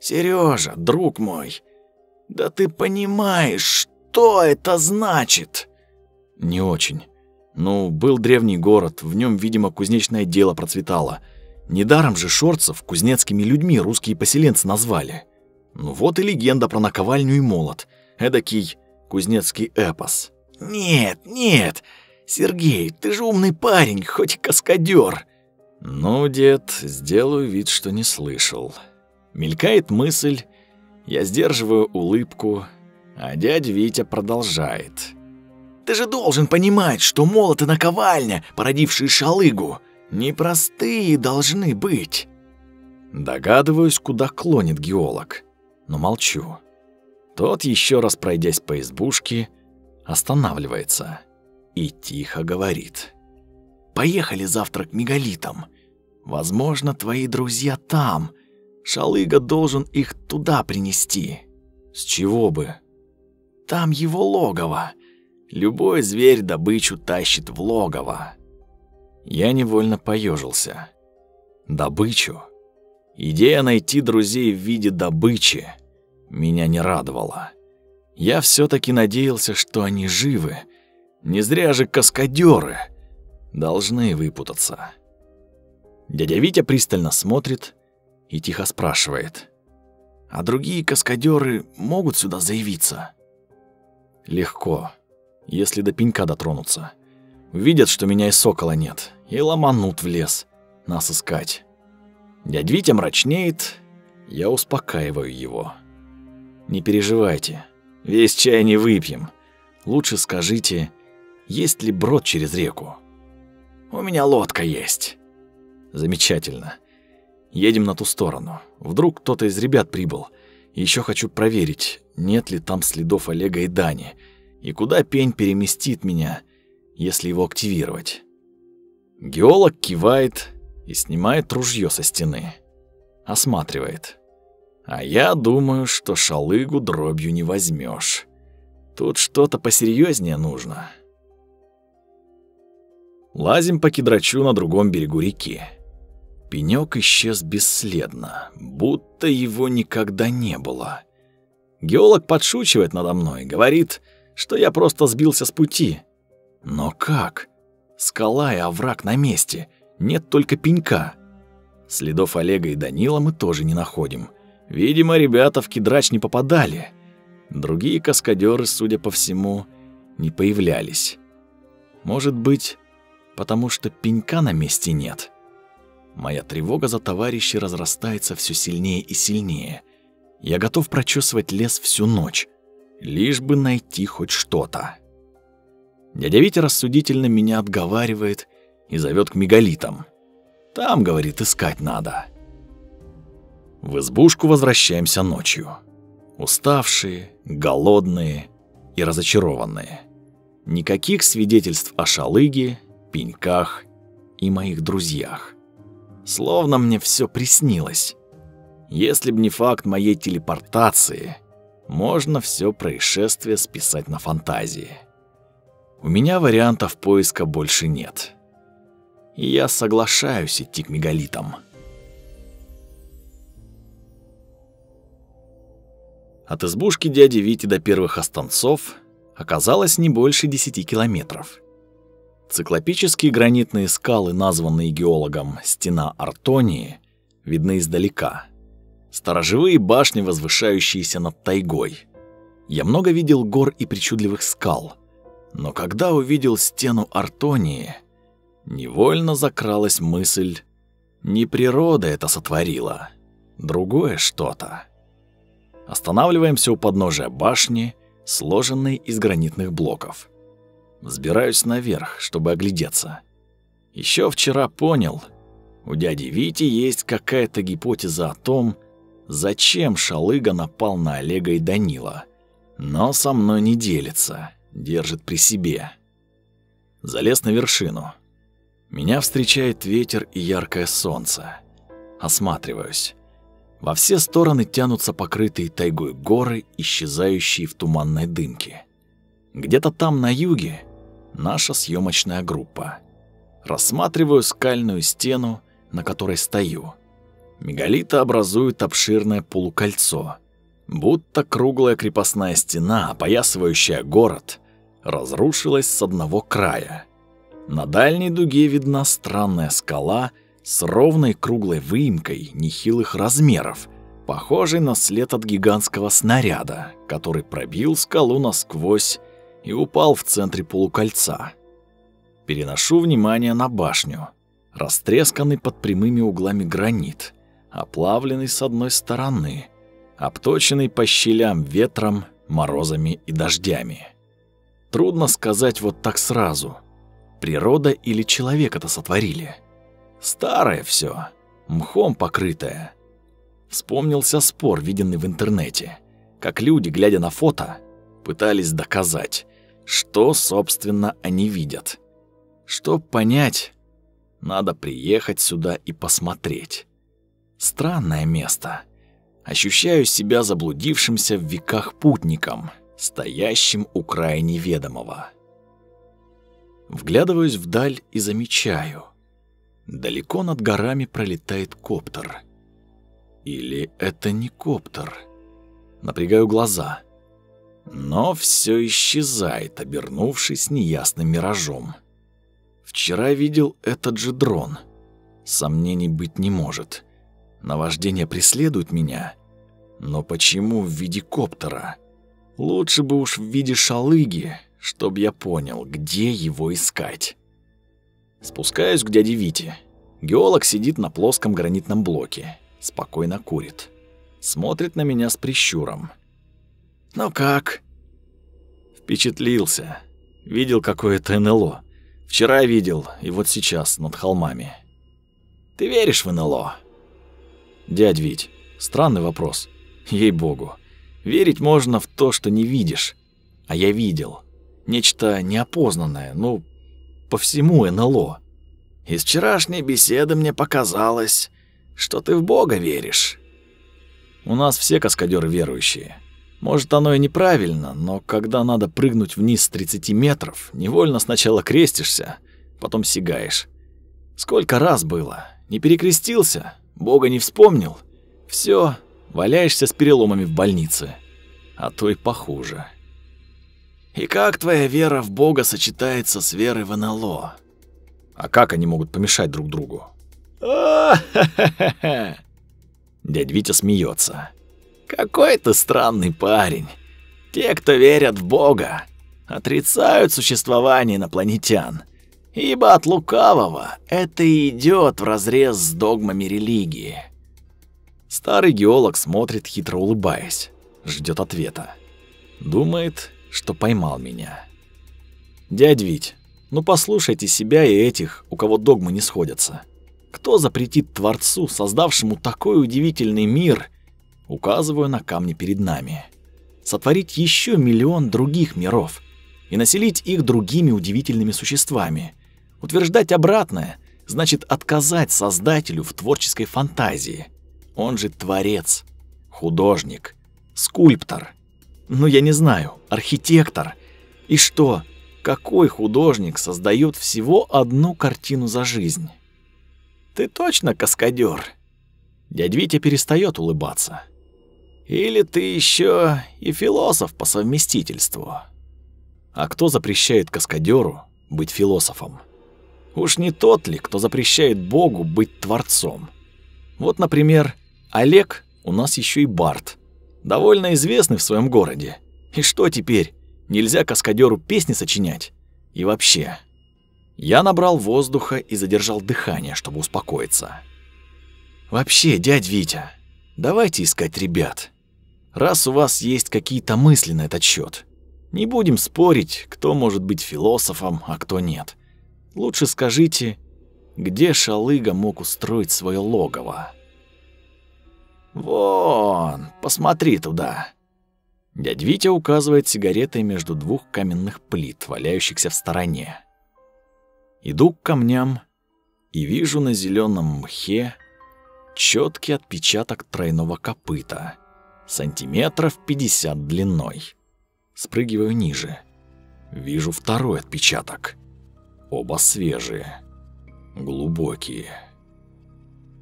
Speaker 3: Сережа, друг мой, да ты понимаешь, что это значит?
Speaker 1: Не очень. Ну, был древний город, в нем, видимо, кузнечное дело процветало. Недаром же шорцев кузнецкими людьми русские поселенцы назвали. Ну вот и легенда про наковальню и молот. Эдакий кузнецкий эпос.
Speaker 3: Нет, нет, Сергей, ты же умный парень, хоть и каскадёр.
Speaker 1: Ну, дед, сделаю вид, что не слышал. Мелькает мысль, я сдерживаю улыбку, а дядя Витя продолжает.
Speaker 3: Ты же должен понимать, что молот и наковальня, породившие шалыгу, непростые должны быть.
Speaker 1: Догадываюсь, куда клонит геолог, но молчу. Тот, еще раз пройдясь по избушке, останавливается и тихо говорит.
Speaker 3: «Поехали завтра к мегалитам. Возможно, твои друзья там. Шалыга должен их туда принести».
Speaker 1: «С чего бы?»
Speaker 3: «Там его логово. Любой зверь добычу тащит в логово.
Speaker 1: Я невольно поежился. Добычу? Идея найти друзей в виде добычи меня не радовала. Я все таки надеялся, что они живы. Не зря же каскадеры должны выпутаться. Дядя Витя пристально смотрит и тихо спрашивает.
Speaker 3: «А другие каскадеры могут сюда заявиться?»
Speaker 1: «Легко если до пенька дотронуться. Видят, что меня и сокола нет, и ломанут в лес, нас искать. Дядь Витя мрачнеет, я успокаиваю его. Не переживайте, весь чай не выпьем. Лучше скажите, есть ли брод через реку?
Speaker 3: У меня лодка есть.
Speaker 1: Замечательно. Едем на ту сторону. Вдруг кто-то из ребят прибыл. Еще хочу проверить, нет ли там следов Олега и Дани и куда пень переместит меня, если его активировать. Геолог кивает и снимает ружье со стены. Осматривает. А я думаю, что шалыгу дробью не возьмешь. Тут что-то посерьезнее нужно. Лазим по кедрачу на другом берегу реки. Пенёк исчез бесследно, будто его никогда не было. Геолог подшучивает надо мной, говорит — что я просто сбился с пути. Но как? Скала и овраг на месте, нет только пенька. Следов Олега и Данила мы тоже не находим. Видимо, ребята в кедрач не попадали. Другие каскадеры, судя по всему, не появлялись. Может быть, потому что пенька на месте нет. Моя тревога за товарищей разрастается все сильнее и сильнее. Я готов прочесывать лес всю ночь лишь бы найти хоть что-то. Дядя Витя рассудительно меня отговаривает и зовет к мегалитам. Там, говорит, искать надо. В избушку возвращаемся ночью. Уставшие, голодные и разочарованные. Никаких свидетельств о шалыге, пеньках и моих друзьях. Словно мне все приснилось. Если б не факт моей телепортации, можно все происшествие списать на фантазии. У меня вариантов поиска больше нет. И я соглашаюсь идти к мегалитам. От избушки дяди Вити до первых останцов оказалось не больше 10 километров. Циклопические гранитные скалы, названные геологом «Стена Артонии», видны издалека. Сторожевые башни, возвышающиеся над тайгой. Я много видел гор и причудливых скал, но когда увидел стену Артонии, невольно закралась мысль, не природа это сотворила, другое что-то. Останавливаемся у подножия башни, сложенной из гранитных блоков. Взбираюсь наверх, чтобы оглядеться. Еще вчера понял, у дяди Вити есть какая-то гипотеза о том, зачем Шалыга напал на Олега и Данила. Но со мной не делится, держит при себе. Залез на вершину. Меня встречает ветер и яркое солнце. Осматриваюсь. Во все стороны тянутся покрытые тайгой горы, исчезающие в туманной дымке. Где-то там на юге наша съемочная группа. Рассматриваю скальную стену, на которой стою. Мегалиты образуют обширное полукольцо, будто круглая крепостная стена, опоясывающая город, разрушилась с одного края. На дальней дуге видна странная скала с ровной круглой выемкой нехилых размеров, похожей на след от гигантского снаряда, который пробил скалу насквозь и упал в центре полукольца. Переношу внимание на башню. Растресканный под прямыми углами гранит, оплавленный с одной стороны, обточенный по щелям ветром, морозами и дождями. Трудно сказать вот так сразу, природа или человек это сотворили. Старое все, мхом покрытое. Вспомнился спор, виденный в интернете, как люди, глядя на фото, пытались доказать, что, собственно, они видят. Чтоб понять, надо приехать сюда и посмотреть. Странное место. Ощущаю себя заблудившимся в веках путником, стоящим у края неведомого. Вглядываюсь вдаль и замечаю. Далеко над горами пролетает коптер. Или это не коптер? Напрягаю глаза. Но все исчезает, обернувшись неясным миражом. Вчера видел этот же дрон. Сомнений быть не может. Наваждение преследует меня. Но почему в виде коптера? Лучше бы уж в виде шалыги, чтобы я понял, где его искать. Спускаюсь к дяде Вите. Геолог сидит на плоском гранитном блоке. Спокойно курит. Смотрит на меня с прищуром. «Ну как?» Впечатлился. Видел какое-то НЛО. Вчера видел, и вот сейчас, над холмами. Ты веришь в НЛО? Дядь Вить, странный вопрос. Ей-богу. Верить можно в то, что не видишь. А я видел. Нечто неопознанное, ну, по всему НЛО. Из вчерашней беседы мне показалось, что ты в Бога веришь. У нас все каскадеры верующие. Может, оно и неправильно, но когда надо прыгнуть вниз с 30 метров, невольно сначала крестишься, потом сигаешь. Сколько раз было? Не перекрестился? Бога не вспомнил? Все, валяешься с переломами в больнице. А то и похуже. И как твоя вера в Бога сочетается с верой в НЛО? А как они могут помешать друг другу? Дядь Витя смеется. Какой ты странный парень. Те, кто верят в Бога, отрицают существование инопланетян, ибо от лукавого это и идет вразрез с догмами религии. Старый геолог смотрит, хитро улыбаясь, ждет ответа. Думает, что поймал меня. Дядь Вить, ну послушайте себя и этих, у кого догмы не сходятся. Кто запретит Творцу, создавшему такой удивительный мир, указываю на камни перед нами. Сотворить еще миллион других миров и населить их другими удивительными существами. Утверждать обратное значит отказать Создателю в творческой фантазии. Он же творец, художник, скульптор. Ну, я не знаю, архитектор. И что, какой художник создает всего одну картину за жизнь? Ты точно каскадер? Дядь Витя перестает улыбаться. Или ты еще и философ по совместительству? А кто запрещает каскадеру быть философом? Уж не тот ли, кто запрещает Богу быть творцом? Вот, например, Олег у нас еще и бард, довольно известный в своем городе. И что теперь? Нельзя каскадеру песни сочинять? И вообще... Я набрал воздуха и задержал дыхание, чтобы успокоиться. Вообще, дядь Витя, давайте искать ребят. Раз у вас есть какие-то мысли на этот счет, не будем спорить, кто может быть философом, а кто нет. Лучше скажите, где Шалыга мог устроить свое логово? Вон, посмотри туда. Дядь Витя указывает сигаретой между двух каменных плит, валяющихся в стороне. Иду к камням и вижу на зеленом мхе четкий отпечаток тройного копыта, сантиметров 50 длиной. Спрыгиваю ниже. Вижу второй отпечаток. Оба свежие, глубокие.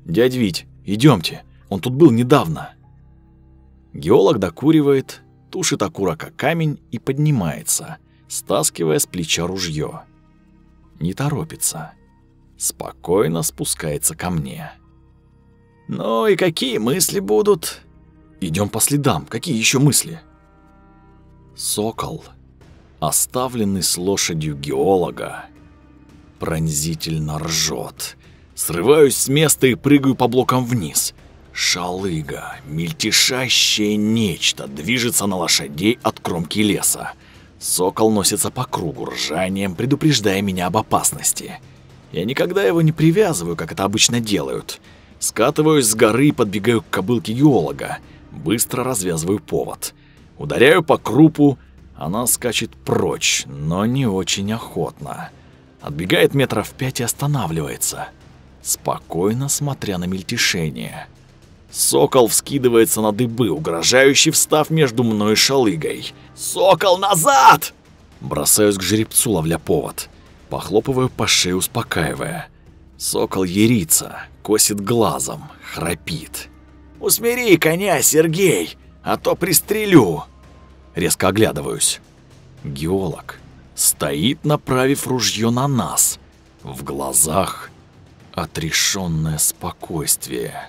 Speaker 1: «Дядь Вить, идемте, он тут был недавно». Геолог докуривает, тушит окурок о камень и поднимается, стаскивая с плеча ружье. Не торопится. Спокойно спускается ко мне. «Ну и какие мысли будут?» Идем по следам. Какие еще мысли?» Сокол, оставленный с лошадью геолога, пронзительно ржет. Срываюсь с места и прыгаю по блокам вниз. Шалыга, мельтешащее нечто, движется на лошадей от кромки леса. Сокол носится по кругу ржанием, предупреждая меня об опасности. Я никогда его не привязываю, как это обычно делают. Скатываюсь с горы и подбегаю к кобылке геолога. Быстро развязываю повод. Ударяю по крупу, она скачет прочь, но не очень охотно. Отбегает метров пять и останавливается, спокойно смотря на мельтешение. Сокол вскидывается на дыбы, угрожающий встав между мной и шалыгой. «Сокол, назад!» Бросаюсь к жеребцу, ловля повод. Похлопываю по шее, успокаивая. Сокол ерится, косит глазом, храпит. «Усмири коня, Сергей, а то пристрелю!» Резко оглядываюсь. Геолог стоит, направив ружье на нас. В глазах отрешенное спокойствие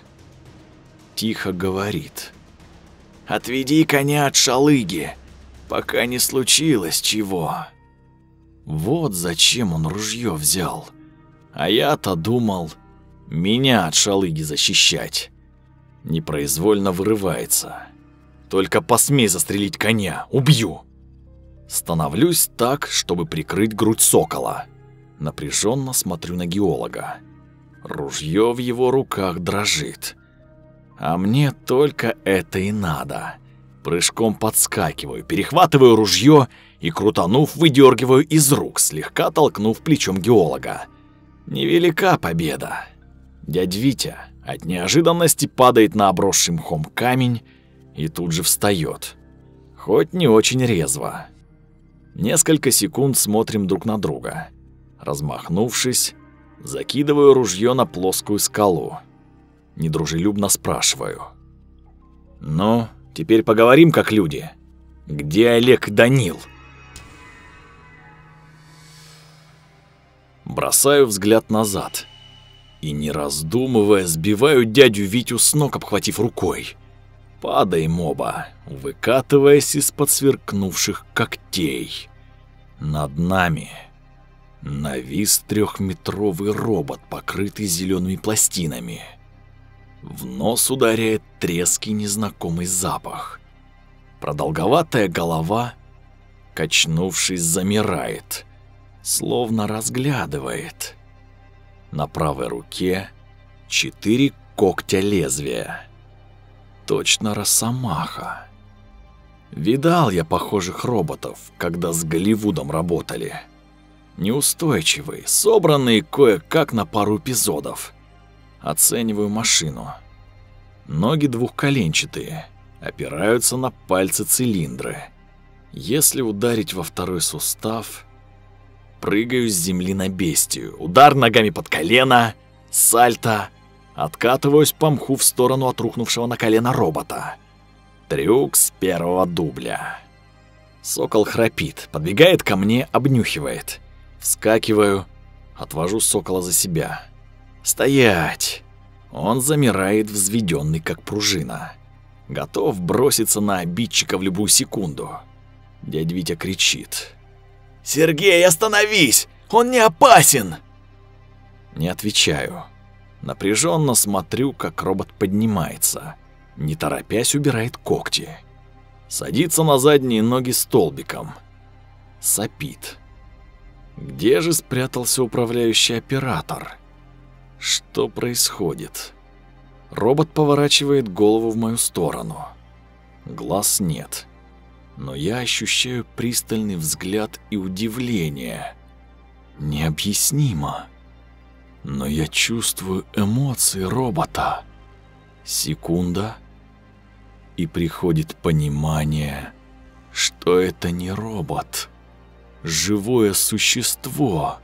Speaker 1: тихо говорит. «Отведи коня от шалыги, пока не случилось чего». Вот зачем он ружье взял. А я-то думал, меня от шалыги защищать. Непроизвольно вырывается. Только посмей застрелить коня, убью. Становлюсь так, чтобы прикрыть грудь сокола. Напряженно смотрю на геолога. Ружье в его руках дрожит. А мне только это и надо. Прыжком подскакиваю, перехватываю ружье и, крутанув, выдергиваю из рук, слегка толкнув плечом геолога. Невелика победа. Дядь Витя от неожиданности падает на обросший мхом камень и тут же встает. Хоть не очень резво. Несколько секунд смотрим друг на друга. Размахнувшись, закидываю ружье на плоскую скалу недружелюбно спрашиваю. «Ну, теперь поговорим как люди. Где Олег Данил?» Бросаю взгляд назад и, не раздумывая, сбиваю дядю Витю с ног, обхватив рукой. Падаем оба, выкатываясь из-под сверкнувших когтей. Над нами навис трехметровый робот, покрытый зелеными пластинами. В нос ударяет треский незнакомый запах. Продолговатая голова, качнувшись, замирает, словно разглядывает. На правой руке четыре когтя лезвия. Точно росомаха. Видал я похожих роботов, когда с Голливудом работали. Неустойчивые, собранные кое-как на пару эпизодов. Оцениваю машину. Ноги двухколенчатые, опираются на пальцы цилиндры. Если ударить во второй сустав, прыгаю с земли на бестию. Удар ногами под колено, сальто, откатываюсь по мху в сторону от рухнувшего на колено робота. Трюк с первого дубля. Сокол храпит, подбегает ко мне, обнюхивает. Вскакиваю, отвожу сокола за себя. Стоять! Он замирает, взведенный как пружина. Готов броситься на обидчика в любую секунду. Дядь Витя кричит.
Speaker 3: «Сергей, остановись! Он не опасен!»
Speaker 1: Не отвечаю. Напряженно смотрю, как робот поднимается. Не торопясь убирает когти. Садится на задние ноги столбиком. Сопит. Где же спрятался управляющий оператор? Что происходит? Робот поворачивает голову в мою сторону. Глаз нет. Но я ощущаю пристальный взгляд и удивление. Необъяснимо но я чувствую эмоции робота. Секунда, и приходит понимание, что это не робот, живое существо.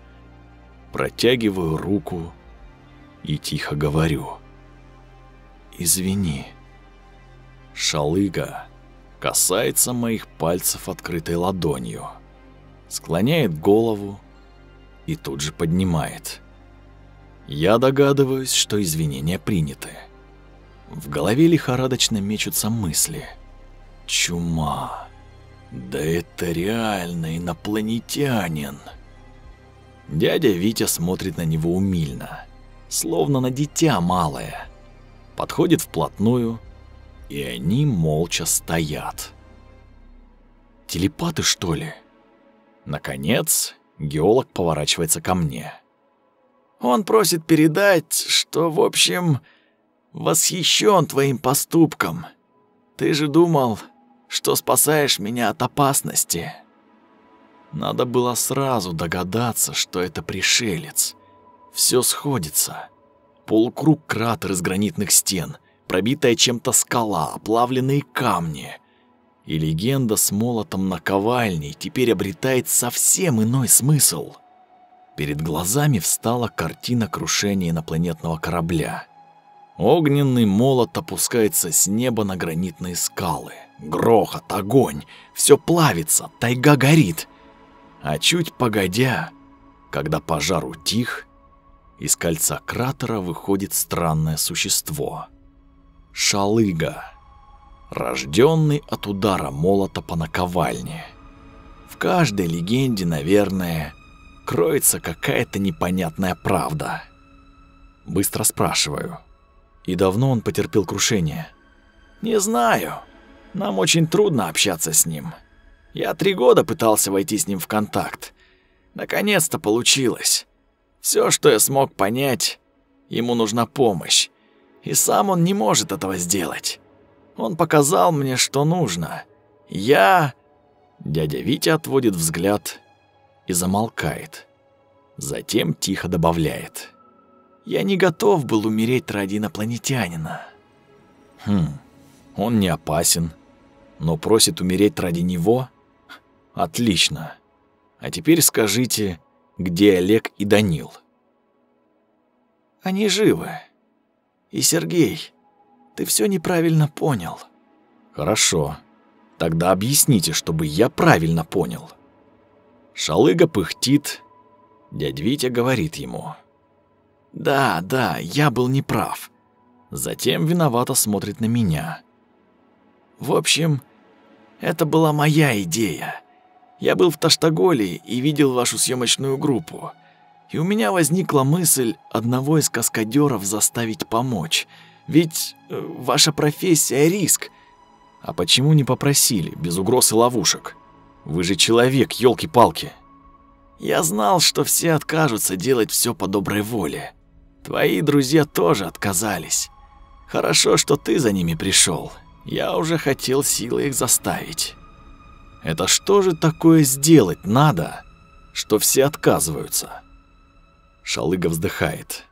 Speaker 1: Протягиваю руку и тихо говорю. «Извини». Шалыга касается моих пальцев открытой ладонью, склоняет голову и тут же поднимает. Я догадываюсь, что извинения приняты. В голове лихорадочно мечутся мысли. Чума. Да это реально инопланетянин. Дядя Витя смотрит на него умильно, словно на дитя малое. Подходит вплотную, и они молча стоят. Телепаты, что ли? Наконец, геолог поворачивается ко мне.
Speaker 3: Он просит передать, что, в общем, восхищен твоим поступком. Ты же думал, что спасаешь меня от опасности.
Speaker 1: Надо было сразу догадаться, что это пришелец. Все сходится. Полукруг кратер из гранитных стен, пробитая чем-то скала, оплавленные камни. И легенда с молотом на ковальне теперь обретает совсем иной смысл. Перед глазами встала картина крушения инопланетного корабля. Огненный молот опускается с неба на гранитные скалы. Грохот, огонь, все плавится, тайга горит. А чуть погодя, когда пожар утих, из кольца кратера выходит странное существо. Шалыга, рожденный от удара молота по наковальне. В каждой легенде, наверное, кроется какая-то непонятная правда. Быстро спрашиваю. И давно он потерпел крушение?
Speaker 3: Не знаю. Нам очень трудно общаться с ним. Я три года пытался войти с ним в контакт. Наконец-то получилось. Все, что я смог понять, ему нужна помощь. И сам он не может этого сделать. Он показал мне, что нужно. Я...
Speaker 1: Дядя Витя отводит взгляд и замолкает. Затем тихо добавляет.
Speaker 3: «Я не готов был умереть ради инопланетянина».
Speaker 1: «Хм, он не опасен, но просит умереть ради него? Отлично. А теперь скажите, где Олег и Данил?»
Speaker 3: «Они живы. И Сергей, ты все неправильно понял».
Speaker 1: «Хорошо. Тогда объясните, чтобы я правильно понял». Шалыга пыхтит. Дядь Витя говорит ему.
Speaker 3: «Да, да, я был неправ».
Speaker 1: Затем виновато смотрит на меня.
Speaker 3: «В общем, это была моя идея. Я был в Таштаголе и видел вашу съемочную группу. И у меня возникла мысль одного из каскадеров заставить помочь. Ведь э, ваша профессия — риск.
Speaker 1: А почему не попросили, без угроз и ловушек? Вы же человек, ёлки-палки.
Speaker 3: Я знал, что все откажутся делать все по доброй воле. Твои друзья тоже отказались. Хорошо, что ты за ними пришел. Я уже хотел силой их заставить.
Speaker 1: Это что же такое сделать надо, что все отказываются? Шалыга вздыхает.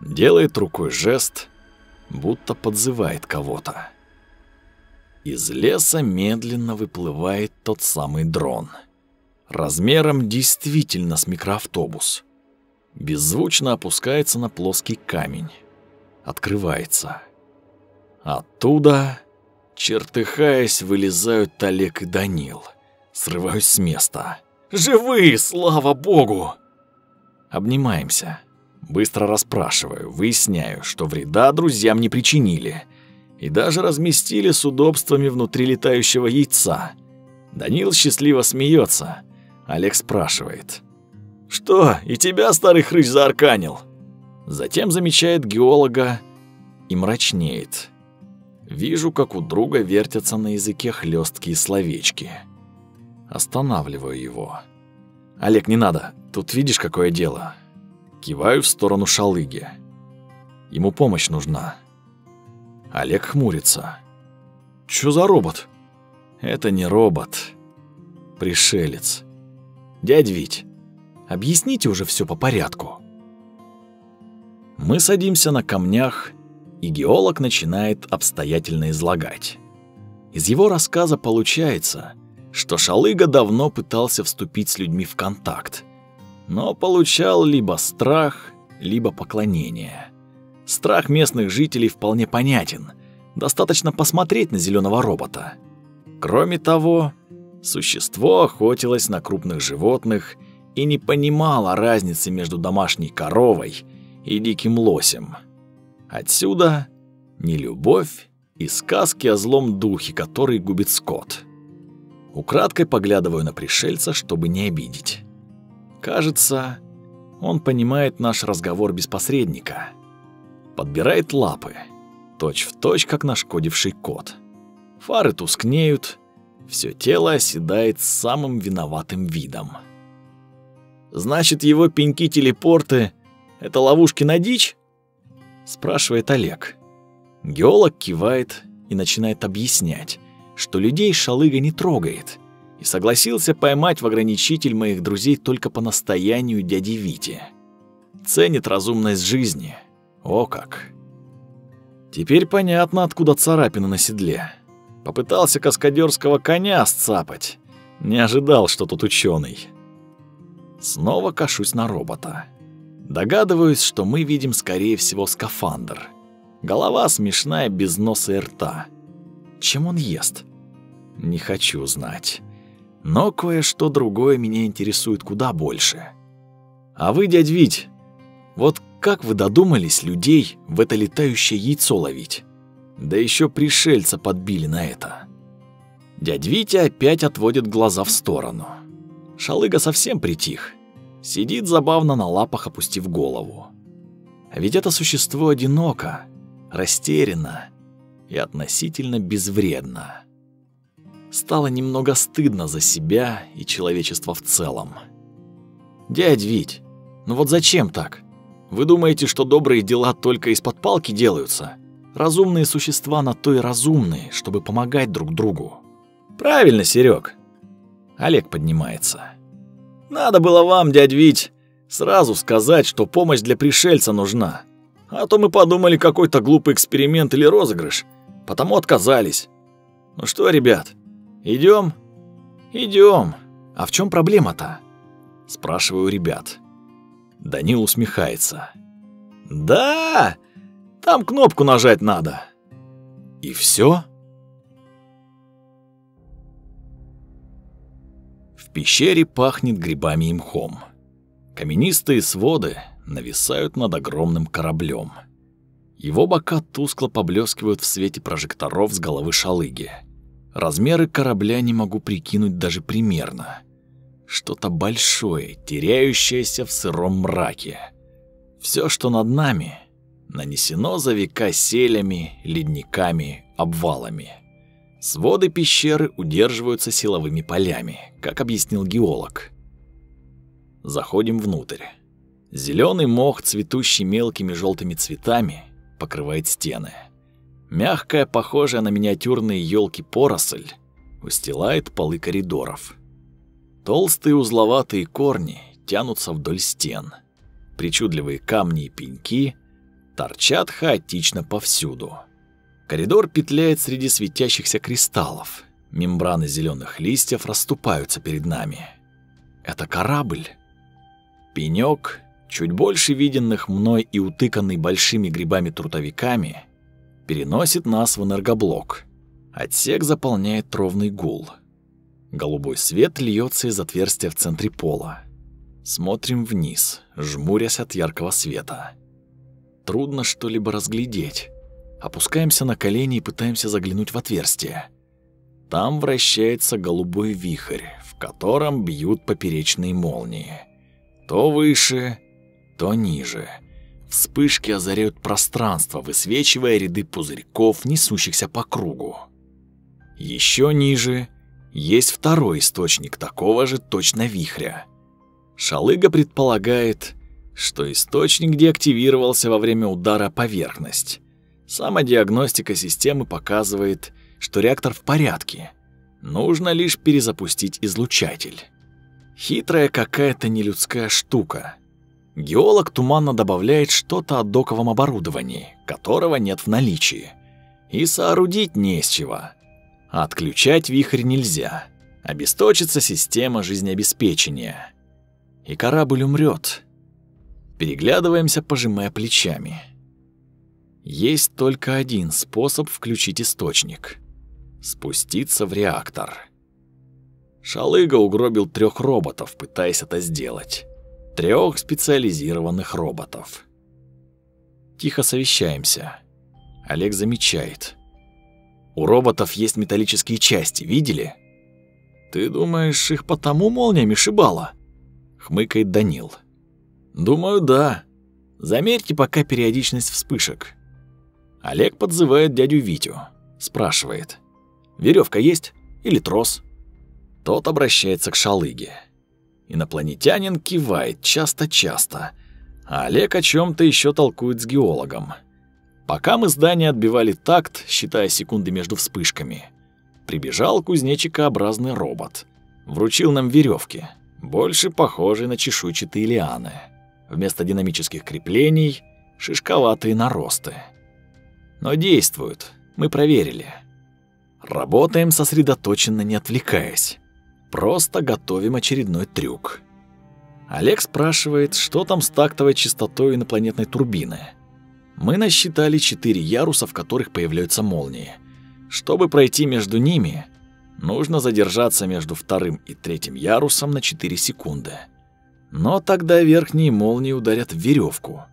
Speaker 1: Делает рукой жест, будто подзывает кого-то. Из леса медленно выплывает тот самый дрон. Размером действительно с микроавтобус. Беззвучно опускается на плоский камень. Открывается. Оттуда, чертыхаясь, вылезают Олег и Данил. Срываюсь с места. «Живые, слава богу!» Обнимаемся. Быстро расспрашиваю, выясняю, что вреда друзьям не причинили. И даже разместили с удобствами внутри летающего яйца. Данил счастливо смеется. Олег спрашивает. «Что, и тебя старый хрыч заарканил?» Затем замечает геолога и мрачнеет. Вижу, как у друга вертятся на языке хлесткие словечки. Останавливаю его. «Олег, не надо. Тут видишь, какое дело. Киваю в сторону шалыги. Ему помощь нужна. Олег хмурится. «Чё за робот?» «Это не робот. Пришелец. Дядь Вить, объясните уже все по порядку». Мы садимся на камнях, и геолог начинает обстоятельно излагать. Из его рассказа получается, что Шалыга давно пытался вступить с людьми в контакт, но получал либо страх, либо поклонение. Страх местных жителей вполне понятен. Достаточно посмотреть на зеленого робота. Кроме того, существо охотилось на крупных животных и не понимало разницы между домашней коровой и диким лосем. Отсюда нелюбовь и сказки о злом духе, который губит скот. Украдкой поглядываю на пришельца, чтобы не обидеть. Кажется, он понимает наш разговор без посредника. Подбирает лапы, точь в точь, как нашкодивший кот. Фары тускнеют, все тело оседает самым виноватым видом. «Значит, его пеньки-телепорты — это ловушки на дичь?» — спрашивает Олег. Геолог кивает и начинает объяснять, что людей шалыга не трогает — и согласился поймать в ограничитель моих друзей только по настоянию дяди Вити. Ценит разумность жизни. О как! Теперь понятно, откуда царапина на седле. Попытался каскадерского коня сцапать. Не ожидал, что тут ученый. Снова кашусь на робота. Догадываюсь, что мы видим, скорее всего, скафандр. Голова смешная, без носа и рта. Чем он ест? Не хочу знать. Но кое-что другое меня интересует куда больше. А вы, дядь Вить, вот как вы додумались людей в это летающее яйцо ловить? Да еще пришельца подбили на это. Дядь Витя опять отводит глаза в сторону. Шалыга совсем притих. Сидит забавно на лапах, опустив голову. А ведь это существо одиноко, растеряно и относительно безвредно. Стало немного стыдно за себя и человечество в целом. «Дядь Вить, ну вот зачем так? Вы думаете, что добрые дела только из-под палки делаются? Разумные существа на то и разумные, чтобы помогать друг другу». «Правильно, Серег. Олег поднимается. «Надо было вам, дядь Вить, сразу сказать, что помощь для пришельца нужна. А то мы подумали какой-то глупый эксперимент или розыгрыш, потому отказались. Ну что, ребят, Идем? Идем. А в чем проблема-то? Спрашиваю ребят. Данил усмехается. Да, там кнопку нажать надо. И все? В пещере пахнет грибами и мхом. Каменистые своды нависают над огромным кораблем. Его бока тускло поблескивают в свете прожекторов с головы шалыги. Размеры корабля не могу прикинуть даже примерно. Что-то большое, теряющееся в сыром мраке. Все, что над нами, нанесено за века селями, ледниками, обвалами. Своды пещеры удерживаются силовыми полями, как объяснил геолог. Заходим внутрь. Зеленый мох, цветущий мелкими желтыми цветами, покрывает стены. Мягкая, похожая на миниатюрные елки поросль, устилает полы коридоров. Толстые узловатые корни тянутся вдоль стен. Причудливые камни и пеньки торчат хаотично повсюду. Коридор петляет среди светящихся кристаллов. Мембраны зеленых листьев расступаются перед нами. Это корабль. Пенек, чуть больше виденных мной и утыканный большими грибами-трутовиками, переносит нас в энергоблок. Отсек заполняет ровный гул. Голубой свет льется из отверстия в центре пола. Смотрим вниз, жмурясь от яркого света. Трудно что-либо разглядеть. Опускаемся на колени и пытаемся заглянуть в отверстие. Там вращается голубой вихрь, в котором бьют поперечные молнии. То выше, то ниже. Вспышки озаряют пространство, высвечивая ряды пузырьков, несущихся по кругу. Еще ниже есть второй источник такого же точно вихря. Шалыга предполагает, что источник деактивировался во время удара поверхность. Самодиагностика системы показывает, что реактор в порядке. Нужно лишь перезапустить излучатель. Хитрая какая-то нелюдская штука. Геолог туманно добавляет что-то о доковом оборудовании, которого нет в наличии. И соорудить не с чего. Отключать вихрь нельзя. Обесточится система жизнеобеспечения. И корабль умрет. Переглядываемся, пожимая плечами. Есть только один способ включить источник. Спуститься в реактор. Шалыга угробил трех роботов, пытаясь это сделать. Трех специализированных роботов. Тихо совещаемся. Олег замечает. У роботов есть металлические части, видели? Ты думаешь, их потому молниями шибало? Хмыкает Данил. Думаю, да. Замерьте пока периодичность вспышек. Олег подзывает дядю Витю. Спрашивает. Веревка есть? Или трос? Тот обращается к шалыге. Инопланетянин кивает часто-часто, а Олег о чем то еще толкует с геологом. Пока мы здание отбивали такт, считая секунды между вспышками, прибежал кузнечикообразный робот. Вручил нам веревки, больше похожие на чешуйчатые лианы. Вместо динамических креплений — шишковатые наросты. Но действуют, мы проверили. Работаем сосредоточенно, не отвлекаясь. Просто готовим очередной трюк. Олег спрашивает, что там с тактовой частотой инопланетной турбины. Мы насчитали четыре яруса, в которых появляются молнии. Чтобы пройти между ними, нужно задержаться между вторым и третьим ярусом на 4 секунды. Но тогда верхние молнии ударят в веревку.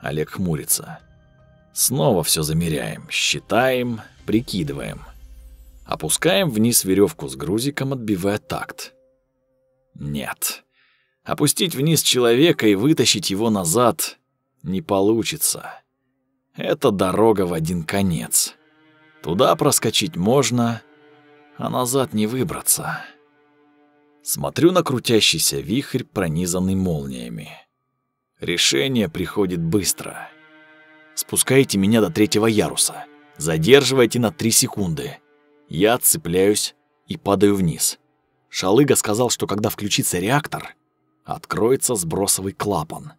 Speaker 1: Олег хмурится. Снова все замеряем, считаем, прикидываем. Опускаем вниз веревку с грузиком, отбивая такт. Нет. Опустить вниз человека и вытащить его назад не получится. Это дорога в один конец. Туда проскочить можно, а назад не выбраться. Смотрю на крутящийся вихрь, пронизанный молниями. Решение приходит быстро. Спускайте меня до третьего яруса. Задерживайте на три секунды. Я отцепляюсь и падаю вниз. Шалыга сказал, что когда включится реактор, откроется сбросовый клапан.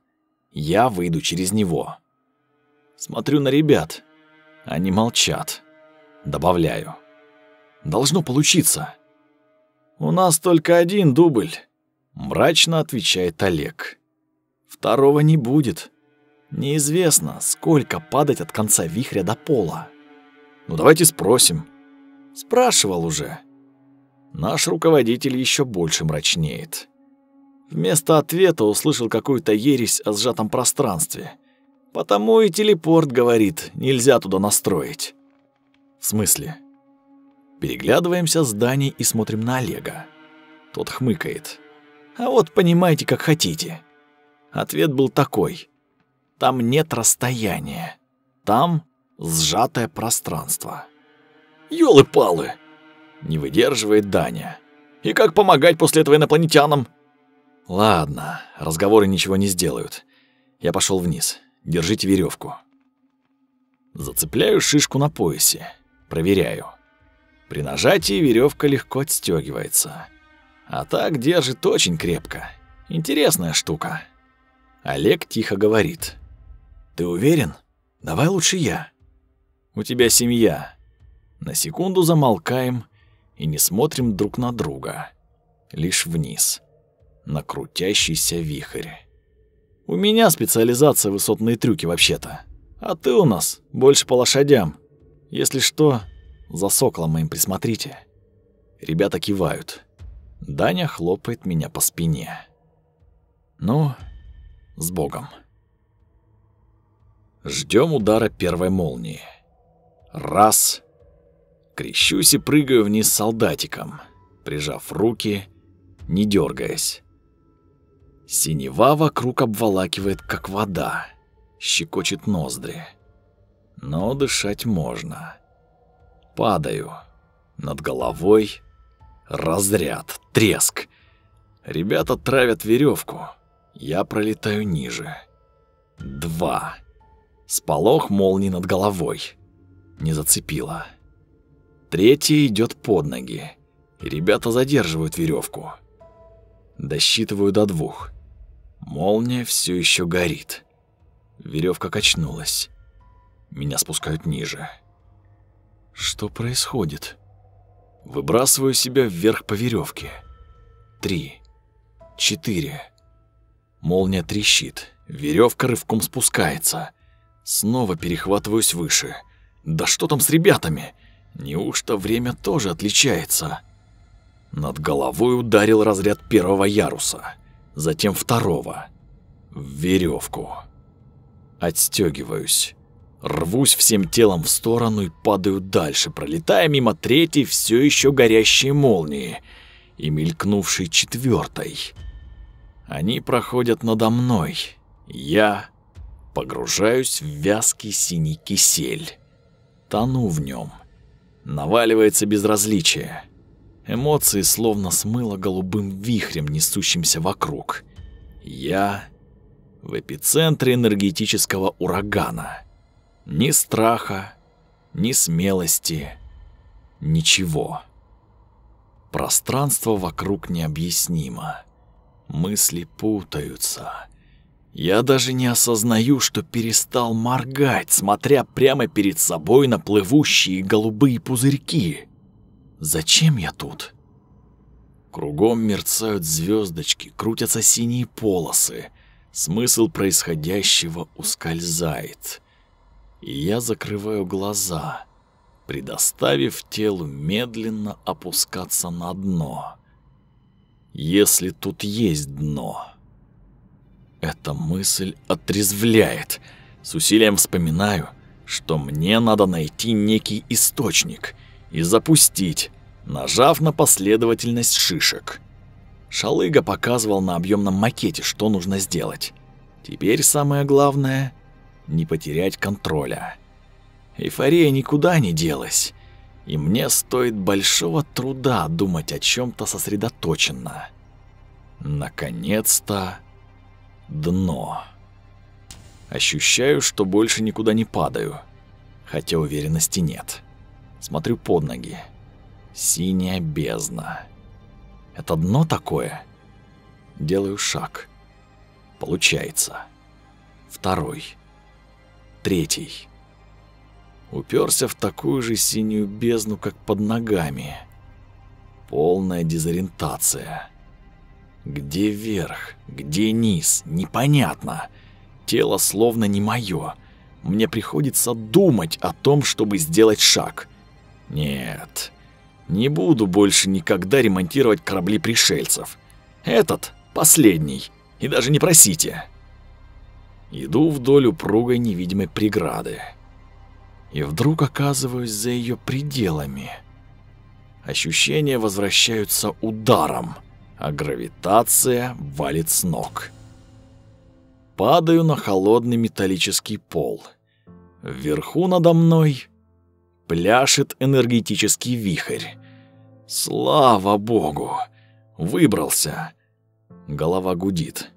Speaker 1: Я выйду через него. Смотрю на ребят. Они молчат. Добавляю. Должно получиться. У нас только один дубль, мрачно отвечает Олег. Второго не будет. Неизвестно, сколько падать от конца вихря до пола. Ну давайте спросим. Спрашивал уже. Наш руководитель еще больше мрачнеет. Вместо ответа услышал какую-то ересь о сжатом пространстве. Потому и телепорт говорит, нельзя туда настроить. В смысле? Переглядываемся с Даней и смотрим на Олега. Тот хмыкает. А вот понимаете, как хотите. Ответ был такой. Там нет расстояния. Там сжатое пространство. Ёлы-палы! Не выдерживает Даня. И как помогать после этого инопланетянам? Ладно, разговоры ничего не сделают. Я пошел вниз. Держите веревку. Зацепляю шишку на поясе. Проверяю. При нажатии веревка легко отстегивается. А так держит очень крепко. Интересная штука. Олег тихо говорит. «Ты уверен? Давай лучше я. У тебя семья. На секунду замолкаем и не смотрим друг на друга. Лишь вниз. На крутящийся вихрь. У меня специализация высотные трюки вообще-то. А ты у нас больше по лошадям. Если что, за соколом моим присмотрите. Ребята кивают. Даня хлопает меня по спине. Ну, с Богом. Ждем удара первой молнии. Раз. Крещусь и прыгаю вниз солдатиком, прижав руки, не дергаясь. Синева вокруг обволакивает, как вода, щекочет ноздри. Но дышать можно. Падаю. Над головой разряд, треск. Ребята травят веревку. Я пролетаю ниже. Два. Сполох молнии над головой. Не зацепило. Третий идет под ноги. Ребята задерживают веревку. Досчитываю до двух. Молния все еще горит. Веревка качнулась. Меня спускают ниже. Что происходит? Выбрасываю себя вверх по веревке. Три. Четыре. Молния трещит. Веревка рывком спускается. Снова перехватываюсь выше. Да что там с ребятами? Неужто время тоже отличается? Над головой ударил разряд первого яруса, затем второго. В веревку. Отстегиваюсь. Рвусь всем телом в сторону и падаю дальше, пролетая мимо третьей все еще горящей молнии и мелькнувшей четвертой. Они проходят надо мной. Я погружаюсь в вязкий синий кисель. Тону в нем. Наваливается безразличие. Эмоции словно смыло голубым вихрем, несущимся вокруг. Я в эпицентре энергетического урагана. Ни страха, ни смелости, ничего. Пространство вокруг необъяснимо. Мысли путаются. Я даже не осознаю, что перестал моргать, смотря прямо перед собой на плывущие голубые пузырьки. Зачем я тут? Кругом мерцают звездочки, крутятся синие полосы. Смысл происходящего ускользает. И я закрываю глаза, предоставив телу медленно опускаться на дно. Если тут есть дно. Эта мысль отрезвляет. С усилием вспоминаю, что мне надо найти некий источник и запустить, нажав на последовательность шишек. Шалыга показывал на объемном макете, что нужно сделать. Теперь самое главное — не потерять контроля. Эйфория никуда не делась, и мне стоит большого труда думать о чем то сосредоточенно. Наконец-то Дно. Ощущаю, что больше никуда не падаю, хотя уверенности нет. Смотрю под ноги. Синяя бездна. Это дно такое? Делаю шаг. Получается. Второй. Третий. Уперся в такую же синюю бездну, как под ногами. Полная дезориентация. Где верх, где низ, непонятно. Тело словно не мое. Мне приходится думать о том, чтобы сделать шаг. Нет, не буду больше никогда ремонтировать корабли пришельцев. Этот последний, и даже не просите. Иду вдоль упругой невидимой преграды. И вдруг оказываюсь за ее пределами. Ощущения возвращаются ударом а гравитация валит с ног. Падаю на холодный металлический пол. Вверху надо мной пляшет энергетический вихрь. Слава богу! Выбрался. Голова гудит.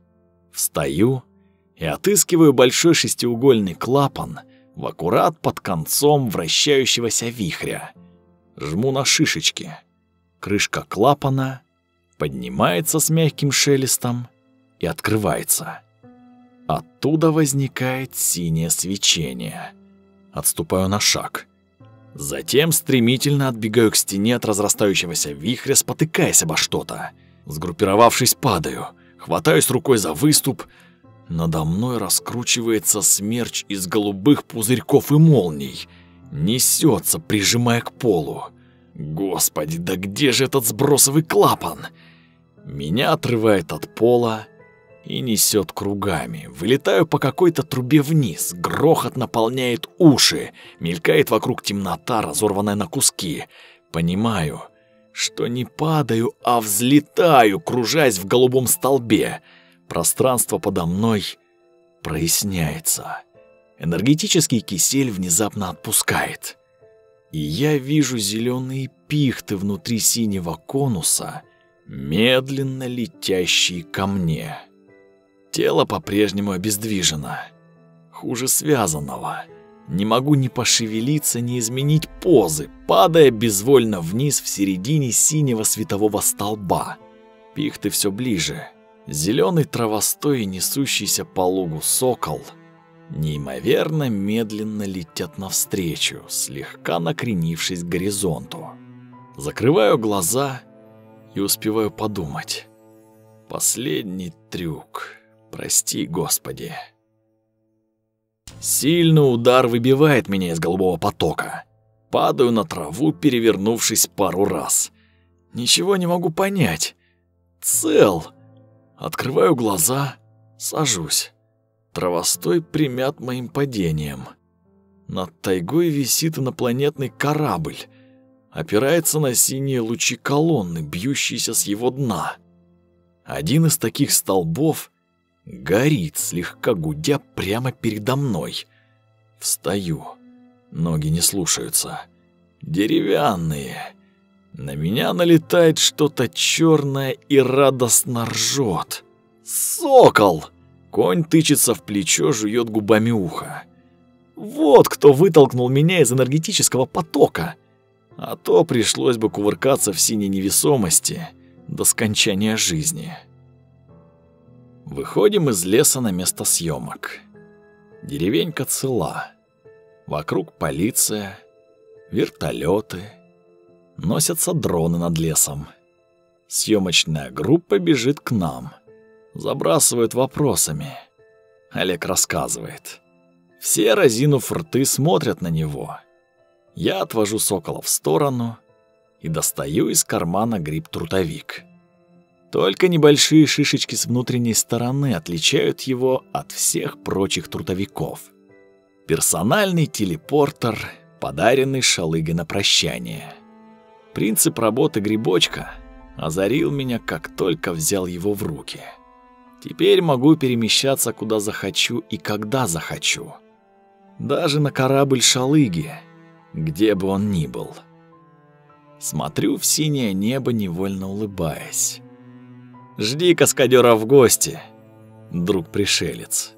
Speaker 1: Встаю и отыскиваю большой шестиугольный клапан в аккурат под концом вращающегося вихря. Жму на шишечки. Крышка клапана поднимается с мягким шелестом и открывается. Оттуда возникает синее свечение. Отступаю на шаг. Затем стремительно отбегаю к стене от разрастающегося вихря, спотыкаясь обо что-то. Сгруппировавшись, падаю. Хватаюсь рукой за выступ. Надо мной раскручивается смерч из голубых пузырьков и молний. Несется, прижимая к полу. Господи, да где же этот сбросовый клапан? Меня отрывает от пола и несет кругами. Вылетаю по какой-то трубе вниз, грохот наполняет уши, мелькает вокруг темнота, разорванная на куски. Понимаю, что не падаю, а взлетаю, кружась в голубом столбе. Пространство подо мной проясняется. Энергетический кисель внезапно отпускает. И я вижу зеленые пихты внутри синего конуса, медленно летящие ко мне. Тело по-прежнему обездвижено. Хуже связанного. Не могу ни пошевелиться, ни изменить позы, падая безвольно вниз в середине синего светового столба. Пихты все ближе. Зеленый травостой, несущийся по лугу сокол, неимоверно медленно летят навстречу, слегка накренившись к горизонту. Закрываю глаза и успеваю подумать. Последний трюк. Прости, Господи. Сильный удар выбивает меня из голубого потока. Падаю на траву, перевернувшись пару раз. Ничего не могу понять. Цел. Открываю глаза, сажусь. Травостой примят моим падением. Над тайгой висит инопланетный корабль. Опирается на синие лучи колонны, бьющиеся с его дна. Один из таких столбов горит, слегка гудя прямо передо мной. Встаю. Ноги не слушаются. Деревянные. На меня налетает что-то черное и радостно ржет. Сокол! Конь тычется в плечо, жует губами ухо. Вот кто вытолкнул меня из энергетического потока. А то пришлось бы кувыркаться в синей невесомости до скончания жизни. Выходим из леса на место съемок. Деревенька цела. Вокруг полиция, вертолеты, носятся дроны над лесом. Съемочная группа бежит к нам. Забрасывают вопросами. Олег рассказывает. Все, разинув рты, смотрят на него. Я отвожу сокола в сторону и достаю из кармана гриб-трутовик. Только небольшие шишечки с внутренней стороны отличают его от всех прочих трутовиков. Персональный телепортер, подаренный шалыгой на прощание. Принцип работы грибочка озарил меня, как только взял его в руки. Теперь могу перемещаться куда захочу и когда захочу. Даже на корабль шалыги, где бы он ни был. Смотрю в синее небо, невольно улыбаясь. Жди каскадера в гости, друг-пришелец.